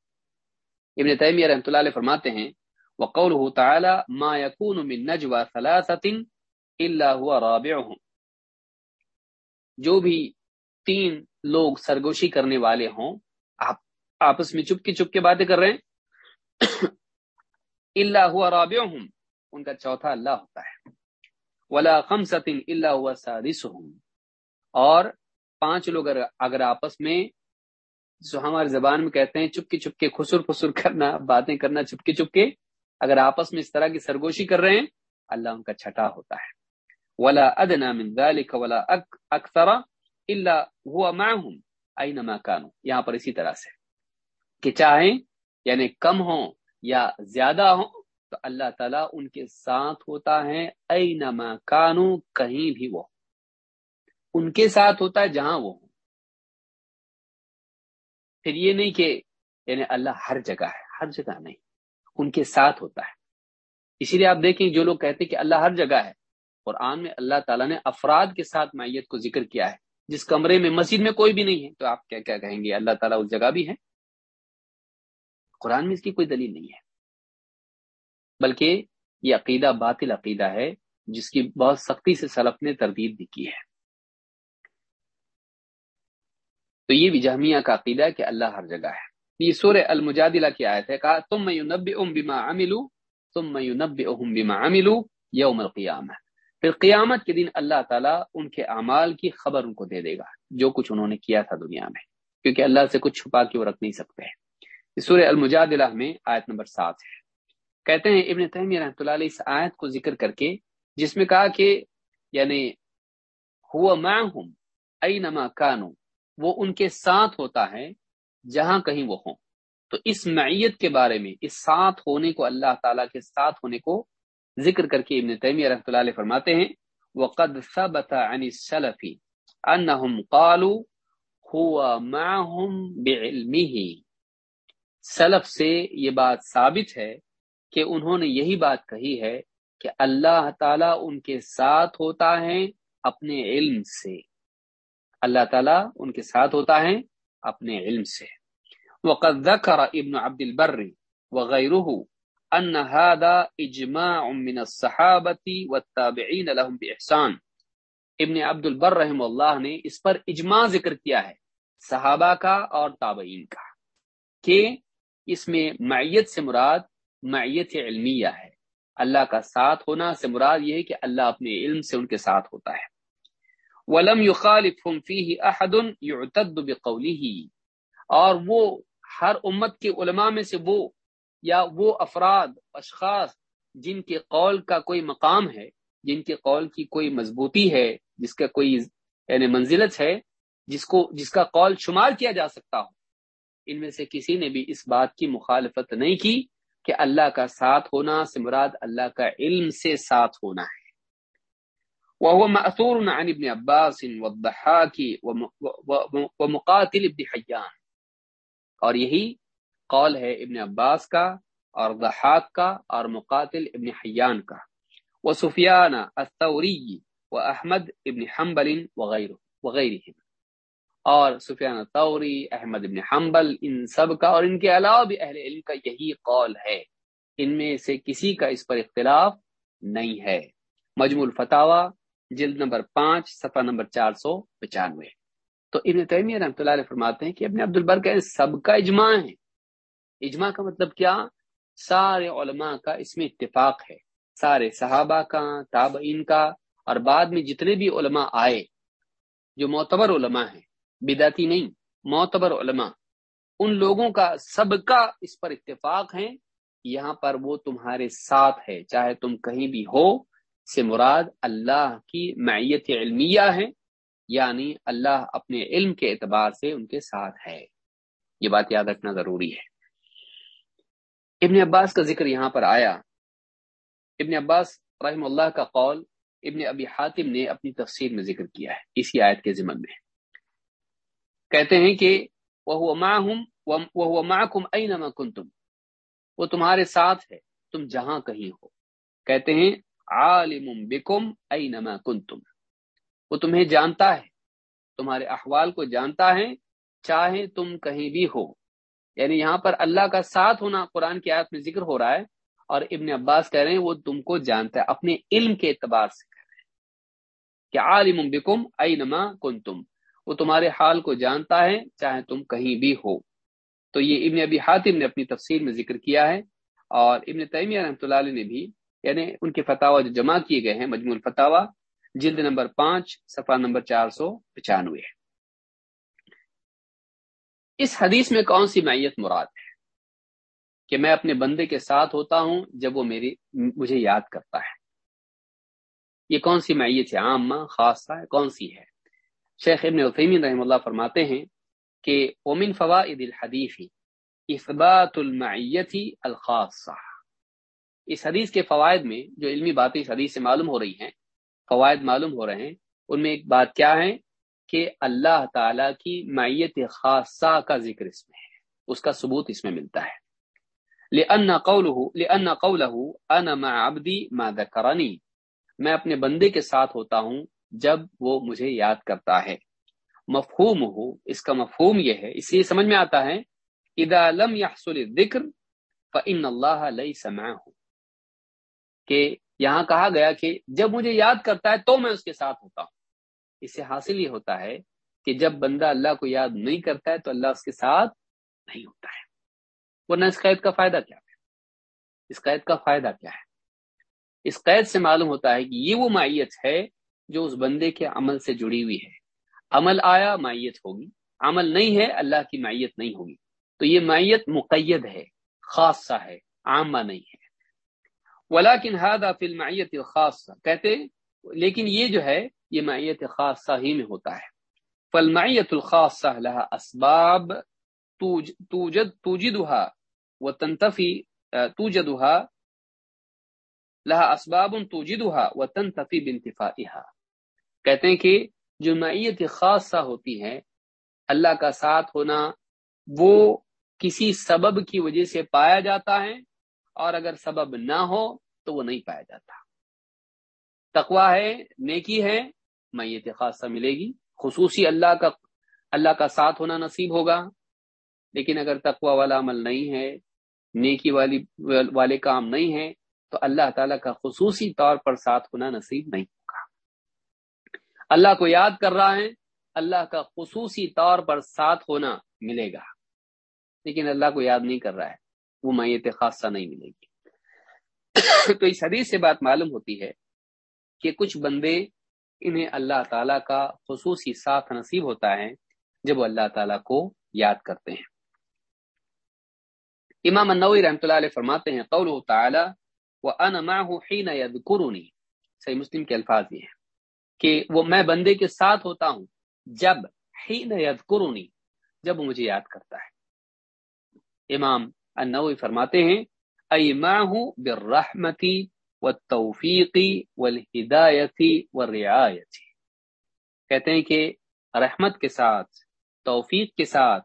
ابن تیمیہ رحمۃ اللہ علیہ فرماتے ہیں، وقوله تعالی ما يكون من نجوى ثلاثه الا هو رابعهم۔ جو بھی تین لوگ سرگوشی کرنے والے ہوں، آپ آپس میں چپ کے چپ کے باتیں کر رہے ہیں۔ اللہ ہوا رابع ہوں ان کا چوتھا اللہ ہوتا ہے۔ ولا خمسط اللہ ہوا سادس ہوں اور پانچ لوگ اگر آپس میں جو ہماری زبان میں کہتے ہیں چپ کے چپ کے خسر خسر کرنا، باتیں کرنا چپ کے چپ کے اگر آپس میں اس طرح کی سرگوشی کر رہے ہیں، اللہ ان کا چھٹا ہوتا ہے۔ ولا ادنا من ذلك ولا اکثر الا هو معهم اينما كانوا۔ یہاں پر اسی طرح سے۔ کہ چاہیں یعنی کم ہوں یا زیادہ ہوں، تو اللہ تعالیٰ ان کے ساتھ ہوتا ہے۔ اینما کانو کہیں بھی وہ۔ ان کے ساتھ ہوتا ہے جہاں وہ ہوں۔ پھر یہ نہیں کہ یعنی اللہ ہر جگہ ہے، ہر جگہ نہیں، ان کے ساتھ ہوتا ہے۔ اسی لیے آپ دیکھیں، جو لوگ کہتے ہیں کہ اللہ ہر جگہ ہے، قرآن میں اللہ تعالیٰ نے افراد کے ساتھ معیت کو ذکر کیا ہے۔ جس کمرے میں، مسجد میں کوئی بھی نہیں ہے، تو آپ کیا کیا کہیں گے؟ اللہ تعالیٰ اس جگہ بھی ہے۔ قرآن میں اس کی کوئی دلیل نہیں ہے۔ بلکہ یہ عقیدہ، باطل عقیدہ ہے، جس کی بہت سختی سے سلف نے تردید بھی کی ہے۔ تو یہ بھی جہمیہ کا عقیدہ ہے کہ اللہ ہر جگہ ہے۔ یہ سورہ المجادلہ کی آیت ہے، کہا تم میں نب ام بیما عملو تم میں نب ام بیما عملو یوم القیامہ۔ پھر قیامت کے دن اللہ تعالیٰ ان کے اعمال کی خبر ان کو دے دے گا، جو کچھ انہوں نے کیا تھا دنیا میں، کیونکہ اللہ سے کچھ چھپا کے وہ رکھ نہیں سکتے۔ سورہ المجادلہ میں آیت نمبر سات ہے۔ کہتے ہیں، ابن تیمیہ رحمۃ اللہ علیہ اس آیت کو ذکر کر کے، جس میں کہا کہ یعنی ہوا معہم اینما کانو وہ ان کے ساتھ ہوتا ہے جہاں کہیں وہ ہوں۔ تو اس معیت کے بارے میں، اس ساتھ ہونے کو اللہ تعالیٰ کے ساتھ ہونے کو ذکر کر کے ابن تیمیہ رحمۃ اللہ علیہ فرماتے ہیں، وقد ثبت عن السلف انهم قالوا هو معهم بعلمه۔ سلف سے یہ بات ثابت ہے کہ انہوں نے یہی بات کہی ہے کہ اللہ تعالیٰ ان کے ساتھ ہوتا ہے اپنے علم سے۔ اللہ تعالیٰ ان کے ساتھ ہوتا ہے اپنے علم سے۔ وقد ذکر ابن عبد البر وغیرہ ان هذا اجماع من الصحابه والتابعين لهم باحسان ابن عبد البر رحم اللہ نے اس پر اجماع ذکر کیا ہے، صحابہ کا اور تابعین کا، کہ اس میں معیت سے مراد معیت علمیہ ہے۔ اللہ کا ساتھ ہونا سے مراد یہ ہے کہ اللہ اپنے علم سے ان کے ساتھ ہوتا ہے۔ ولم يخالفهم فيه احد يعتد بقوله. اور وہ ہر امت کے علماء میں سے وہ یا وہ افراد، اشخاص جن کے قول کا کوئی مقام ہے، جن کے قول کی کوئی مضبوطی ہے، جس کا کوئی یعنی منزلت ہے، جس کو، جس کا قول شمار کیا جا سکتا ہو، ان میں سے کسی نے بھی اس بات کی مخالفت نہیں کی کہ اللہ کا ساتھ ہونا سے مراد اللہ کا علم سے ساتھ ہونا ہے۔ وهو مأثور عن ابن عباس والضحاك ومقاتل ابن حیان اور یہی قول ہے ابن عباس کا، اور ضحاک کا، اور مقاتل ابن حیان کا. وسفیان الثوری و احمد ابن حنبل وغیرہ وغیرہ اور سفیان طوری احمد ابن حنبل، ان سب کا، اور ان کے علاوہ بھی اہل علم کا یہی قول ہے. ان میں سے کسی کا اس پر اختلاف نہیں ہے. مجموع الفتاوا جلد نمبر پانچ، صفحہ نمبر چار سو پچانوے۔ تو ابن تیمیہ رحمۃ اللہ علیہ فرماتے ہیں کہ ابن عبد البر کہ سب کا اجماع ہے۔ اجماع کا مطلب کیا؟ سارے علماء کا اس میں اتفاق ہے۔ سارے صحابہ کا، تابعین کا، اور بعد میں جتنے بھی علماء آئے، جو معتبر علماء ہیں بداتی نہیں، معتبر علماء، ان لوگوں کا سب کا اس پر اتفاق ہے یہاں پر وہ تمہارے ساتھ ہے، چاہے تم کہیں بھی ہو سے مراد اللہ کی معیت علمیہ ہے یعنی اللہ اپنے علم کے اعتبار سے ان کے ساتھ ہے۔ یہ بات یاد رکھنا ضروری ہے۔ ابن عباس کا ذکر یہاں پر آیا۔ ابن عباس رحم اللہ کا قول ابن ابی حاتم نے اپنی تفسیر میں ذکر کیا ہے، اسی آیت کے ذمن میں۔ کہتے ہیں کہ وہ وہ وہ تمہارے ساتھ ہے، تم جہاں کہیں ہو۔ کہتے ہیں عالم بکم اینما کنتم وہ تمہیں جانتا ہے، تمہارے احوال کو جانتا ہے، چاہے تم کہیں بھی ہو۔ یعنی یہاں پر اللہ کا ساتھ ہونا قرآن کی آیت میں ذکر ہو رہا ہے، اور ابن عباس کہہ رہے ہیں، وہ تم کو جانتا ہے، اپنے علم کے اعتبار سے کہہ رہے ہیں۔ کہ عالم بکم اینما کنتم وہ تمہارے حال کو جانتا ہے، چاہے تم کہیں بھی ہو۔ تو یہ ابن ابی حاتم نے اپنی تفسیر میں ذکر کیا ہے، اور ابن تیمیہ رحمۃ اللہ علیہ نے بھی یعنی ان کے فتح جو جمع کیے گئے ہیں مجموع الفتاوا جلد نمبر پانچ، صفحہ نمبر چار سو پچانوے۔ اس حدیث میں کون سی معیت مراد ہے؟ کہ میں اپنے بندے کے ساتھ ہوتا ہوں جب وہ میری، مجھے یاد کرتا ہے۔ یہ کون سی معیت ہے عامہ خاصہ کون سی ہے؟ شیخ ابن عثیمین رحم اللہ فرماتے ہیں کہ اومن فوائد الحدیث اثبات المعیتی الخاصہ۔ اس حدیث کے فوائد میں جو علمی باتیں اس حدیث سے معلوم ہو رہی ہیں، فوائد معلوم ہو رہے ہیں، ان میں ایک بات کیا ہے کہ اللہ تعالی کی معیت خاصہ کا ذکر اس میں ہے، اس کا ثبوت اس میں ملتا ہے۔ لأن قوله لأن قوله انا مع عبدي ما ذكرني۔ میں اپنے بندے کے ساتھ ہوتا ہوں جب وہ مجھے یاد کرتا ہے۔ مفہوم ہو اس کا مفہوم یہ ہے، اس لیے سمجھ میں آتا ہے اذا لم يحصل الذکر فان اللہ ليس معه۔ کہ یہاں کہا گیا کہ جب مجھے یاد کرتا ہے تو میں اس کے ساتھ ہوتا ہوں۔ اس سے حاصل یہ ہوتا ہے کہ جب بندہ اللہ کو یاد نہیں کرتا ہے تو اللہ اس کے ساتھ نہیں ہوتا ہے۔ ورنہ اس قید کا فائدہ کیا ہے؟ اس قید کا فائدہ کیا ہے؟ اس قید سے معلوم ہوتا ہے کہ یہ وہ معیت ہے جو اس بندے کے عمل سے جڑی ہوئی ہے۔ عمل آیا معیت ہوگی۔ عمل نہیں ہے، اللہ کی معیت نہیں ہوگی۔ تو یہ معیت مقید ہے، خاص سا ہے، عامہ نہیں ہے۔ ولاکن هذا فی المعیت خاص کہتے لیکن یہ جو ہے، یہ معیت خاصہ ہی میں ہوتا ہے۔ فالمعیت الخاصہ لها اسباب توجد توجدها وتنتفي توجدها لها اسباب توجدها وتنتفي بانتفائها کہتے ہیں کہ جو معیت خاصہ ہوتی ہے، اللہ کا ساتھ ہونا، وہ کسی سبب کی وجہ سے پایا جاتا ہے اور اگر سبب نہ ہو تو وہ نہیں پایا جاتا۔ تقوا ہے، نیکی ہے، میت خاصہ ملے گی۔ خصوصی اللہ کا اللہ کا ساتھ ہونا نصیب ہوگا۔ لیکن اگر تقوا والا عمل نہیں ہے، نیکی والی، والے کام نہیں ہے تو اللہ تعالیٰ کا خصوصی طور پر ساتھ ہونا نصیب نہیں ہوگا۔ اللہ کو یاد کر رہا ہے، اللہ کا خصوصی طور پر ساتھ ہونا ملے گا۔ لیکن اللہ کو یاد نہیں کر رہا ہے۔ وہ میت خاصہ نہیں ملے گی۔ تو اس حدیث سے بات معلوم ہوتی ہے کہ کچھ بندے انہیں اللہ تعالیٰ کا خصوصی ساتھ نصیب ہوتا ہے جب وہ اللہ تعالیٰ کو یاد کرتے ہیں۔ امام النوی رحمۃ اللہ علیہ فرماتے ہیں قول تعالی وہ حين يذكرني۔ صحیح مسلم کے الفاظ یہ ہیں کہ وہ میں بندے کے ساتھ ہوتا ہوں جب حين يذكرني، جب مجھے یاد کرتا ہے۔ امام النوی فرماتے ہیں اي معه بالرحمه والتوفيق والهدايه والرعايه کہتے ہیں کہ رحمت کے ساتھ، توفیق کے ساتھ،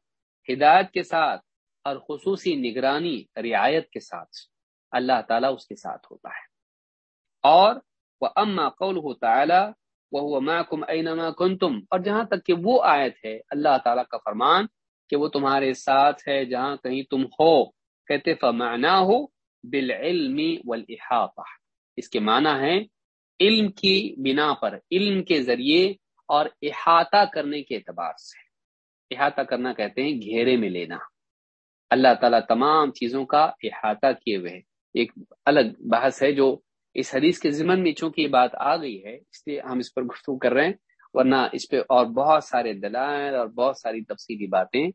ہدایت کے ساتھ اور خصوصی نگرانی، رعایت کے ساتھ اللہ تعالیٰ اس کے ساتھ ہوتا ہے۔ اور وہ اما قول ہو تعالیٰ وہ محکم اینما کن تم اور جہاں تک کہ وہ آیت ہے، اللہ تعالیٰ کا فرمان کہ وہ تمہارے ساتھ ہے، جہاں کہیں تم ہو۔ کہتے فمانا ہو بالعلم والاحاطہ اس کے معنی ہے علم کی بنا پر، علم کے ذریعے اور احاطہ کرنے کے اعتبار سے۔ احاطہ کرنا کہتے ہیں گھیرے میں لینا۔ اللہ تعالیٰ تمام چیزوں کا احاطہ کیے ہوئے ایک الگ بحث ہے جو اس حدیث کے ضمن میں چونکہ یہ بات آ گئی ہے، اس لیے ہم اس پر گفتگو کر رہے ہیں، ورنہ اس پہ اور بہت سارے دلائل اور بہت ساری تفصیلی باتیں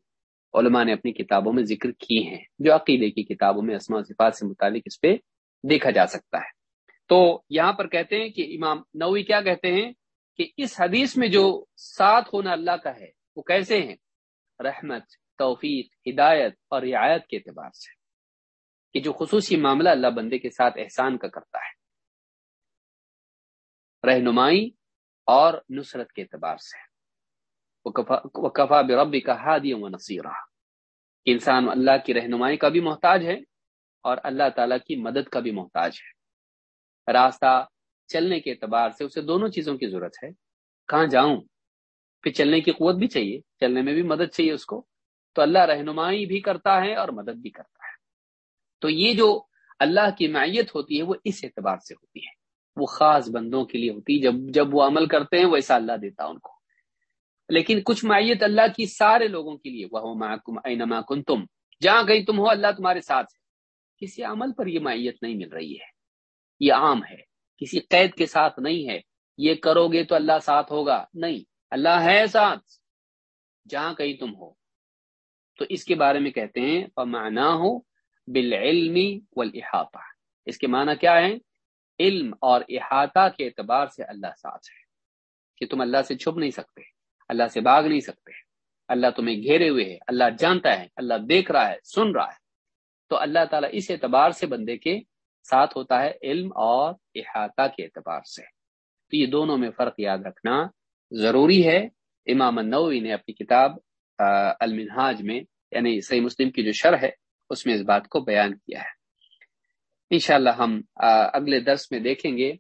علماء نے اپنی کتابوں میں ذکر کی ہیں، جو عقیدے کی کتابوں میں اسما صفات سے متعلق اس پہ دیکھا جا سکتا ہے۔ تو یہاں پر کہتے ہیں کہ امام نوی کیا کہتے ہیں کہ اس حدیث میں جو ساتھ ہونا اللہ کا ہے، وہ کیسے ہیں؟ رحمت، توفیق، ہدایت اور رعایت کے اعتبار سے۔ کہ جو خصوصی معاملہ اللہ بندے کے ساتھ احسان کا کرتا ہے۔ رہنمائی اور نصرت کے اعتبار سے۔ وہ کفا بربی کا ہادی و نصیرہ انسان اللہ کی رہنمائی کا بھی محتاج ہے اور اللہ تعالیٰ کی مدد کا بھی محتاج ہے۔ راستہ چلنے کے اعتبار سے اسے دونوں چیزوں کی ضرورت ہے۔ کہاں جاؤں؟ پھر چلنے کی قوت بھی چاہیے، چلنے میں بھی مدد چاہیے اس کو۔ تو اللہ رہنمائی بھی کرتا ہے اور مدد بھی کرتا ہے۔ تو یہ جو اللہ کی معیت ہوتی ہے وہ اس اعتبار سے ہوتی ہے۔ وہ خاص بندوں کے لیے ہوتی ہے۔ جب جب وہ عمل کرتے ہیں، ویسا اللہ دیتا ان کو۔ لیکن کچھ معیت اللہ کی سارے لوگوں کے لیے وہ اینما کن تم جہاں کہیں تم ہو، اللہ تمہارے ساتھ ہے۔ کسی عمل پر یہ معیت نہیں مل رہی ہے۔ یہ عام ہے۔ کسی قید کے ساتھ نہیں ہے۔ یہ کرو گے تو اللہ ساتھ ہوگا۔ نہیں، اللہ ہے ساتھ۔ جہاں کہیں تم ہو۔ تو اس کے بارے میں کہتے ہیں فمانا ہو بالعلم والاحاطہ اس کے معنی کیا ہے؟ علم اور احاطہ کے اعتبار سے اللہ ساتھ ہے۔ کہ تم اللہ سے چھپ نہیں سکتے۔ اللہ سے بھاگ نہیں سکتے اللہ تمہیں گھیرے ہوئے ہے اللہ جانتا ہے، اللہ دیکھ رہا ہے، سن رہا ہے۔ تو اللہ تعالیٰ اس اعتبار سے بندے کے ساتھ ہوتا ہے علم اور احاطہ کے اعتبار سے۔ تو یہ دونوں میں فرق یاد رکھنا ضروری ہے۔ امام النووی نے اپنی کتاب المنہاج میں یعنی صحیح مسلم کی جو شرح ہے، اس میں اس بات کو بیان کیا ہے۔ انشاءاللہ ہم اگلے درس میں دیکھیں گے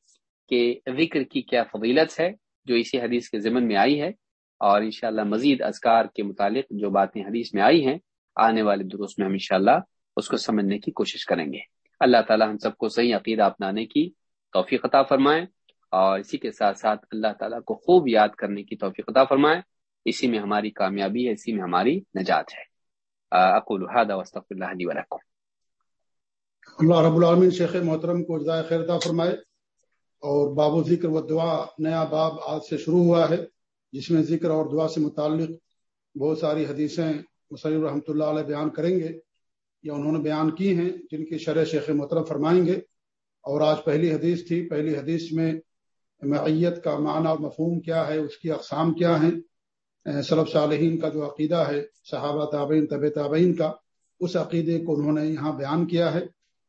کہ ذکر کی کیا فضیلت ہے، جو اسی حدیث کے ضمن میں آئی ہے۔ اور انشاءاللہ مزید اذکار کے متعلق جو باتیں حدیث میں آئی ہیں، آنے والے درست میں ہم انشاءاللہ اس کو سمجھنے کی کوشش کریں گے۔ اللہ تعالی ہم سب کو صحیح عقیدہ اپنانے کی توفیق عطا فرمائیں اور اسی کے ساتھ ساتھ اللہ تعالیٰ کو خوب یاد کرنے کی توفیق عطا فرمائے۔ اسی میں ہماری کامیابی ہے، اسی میں ہماری نجات ہے۔ اقول هذا واستغفر الله لي ولكم۔ اللہ رب العالمین شیخ محترم کو جزائے خیر عطا فرمائے۔ اور باب و ذکر و دعا نیا باب آج سے شروع ہوا ہے۔ جس میں ذکر اور دعا سے متعلق بہت ساری حدیثیں مصنف رحمۃ اللہ علیہ بیان کریں گے یا انہوں نے بیان کی ہیں، جن کی شرح شیخ محترم فرمائیں گے۔ اور آج پہلی حدیث تھی۔ پہلی حدیث میں معیت کا معنی اور مفہوم کیا ہے، اس کی اقسام کیا ہیں۔ صلب صالحین کا جو عقیدہ ہے، صحابہ تابعین طب تابعین کا، اس عقیدے کو انہوں نے یہاں بیان کیا ہے۔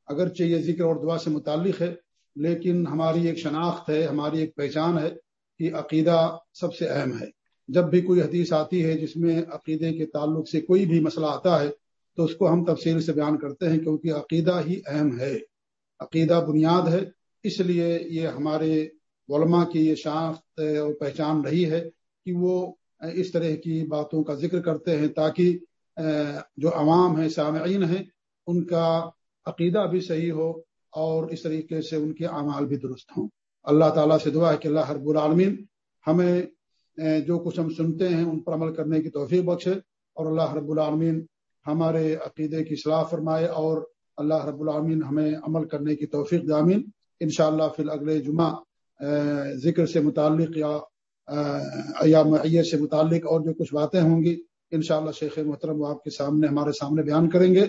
اگرچہ یہ ذکر اور دعا سے متعلق ہے، لیکن ہماری ایک شناخت ہے، ہماری ایک پہچان ہے۔ کہ عقیدہ سب سے اہم ہے۔ جب بھی کوئی حدیث آتی ہے جس میں عقیدے کے تعلق سے کوئی بھی مسئلہ آتا ہے، تو اس کو ہم تفصیل سے بیان کرتے ہیں کیونکہ عقیدہ ہی اہم ہے۔ عقیدہ بنیاد ہے، اس لیے یہ ہمارے علماء کی یہ شناخت اور پہچان رہی ہے کہ وہ اس طرح کی باتوں کا ذکر کرتے ہیں تاکہ جو عوام ہیں، سامعین ہیں، ان کا عقیدہ بھی صحیح ہو اور اس طریقے سے ان کے اعمال بھی درست ہوں۔ اللہ تعالیٰ سے دعا ہے کہ اللہ حرب العالمین ہمیں جو کچھ ہم سنتے ہیں ان پر عمل کرنے کی توفیق بخشے اور اللہ رب العالمین ہمارے عقیدے کی اصلاح فرمائے اور اللہ رب العالمین ہمیں عمل کرنے کی توفیق دامین ان شاء اللہ پھر اگلے جمعہ ذکر سے متعلق یا یا معیت سے متعلق اور جو کچھ باتیں ہوں گی ان شاء اللہ شیخ محترم آپ کے سامنے، ہمارے سامنے بیان کریں گے۔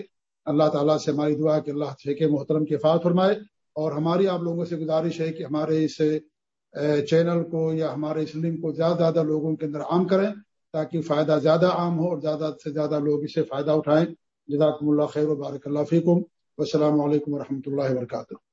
اللہ تعالیٰ سے ہماری دعا کہ اللہ شیخ محترم کی افات فرمائے۔ اور ہماری آپ لوگوں سے گزارش ہے کہ ہمارے اس چینل کو یا ہمارے اس لنک کو زیادہ زیادہ لوگوں کے اندر عام کریں تاکہ فائدہ زیادہ عام ہو اور زیادہ سے زیادہ لوگ اسے فائدہ اٹھائیں۔ جزاکم اللہ خیر و بارک اللہ فیکم۔ السلام علیکم و اللہ وبرکاتہ۔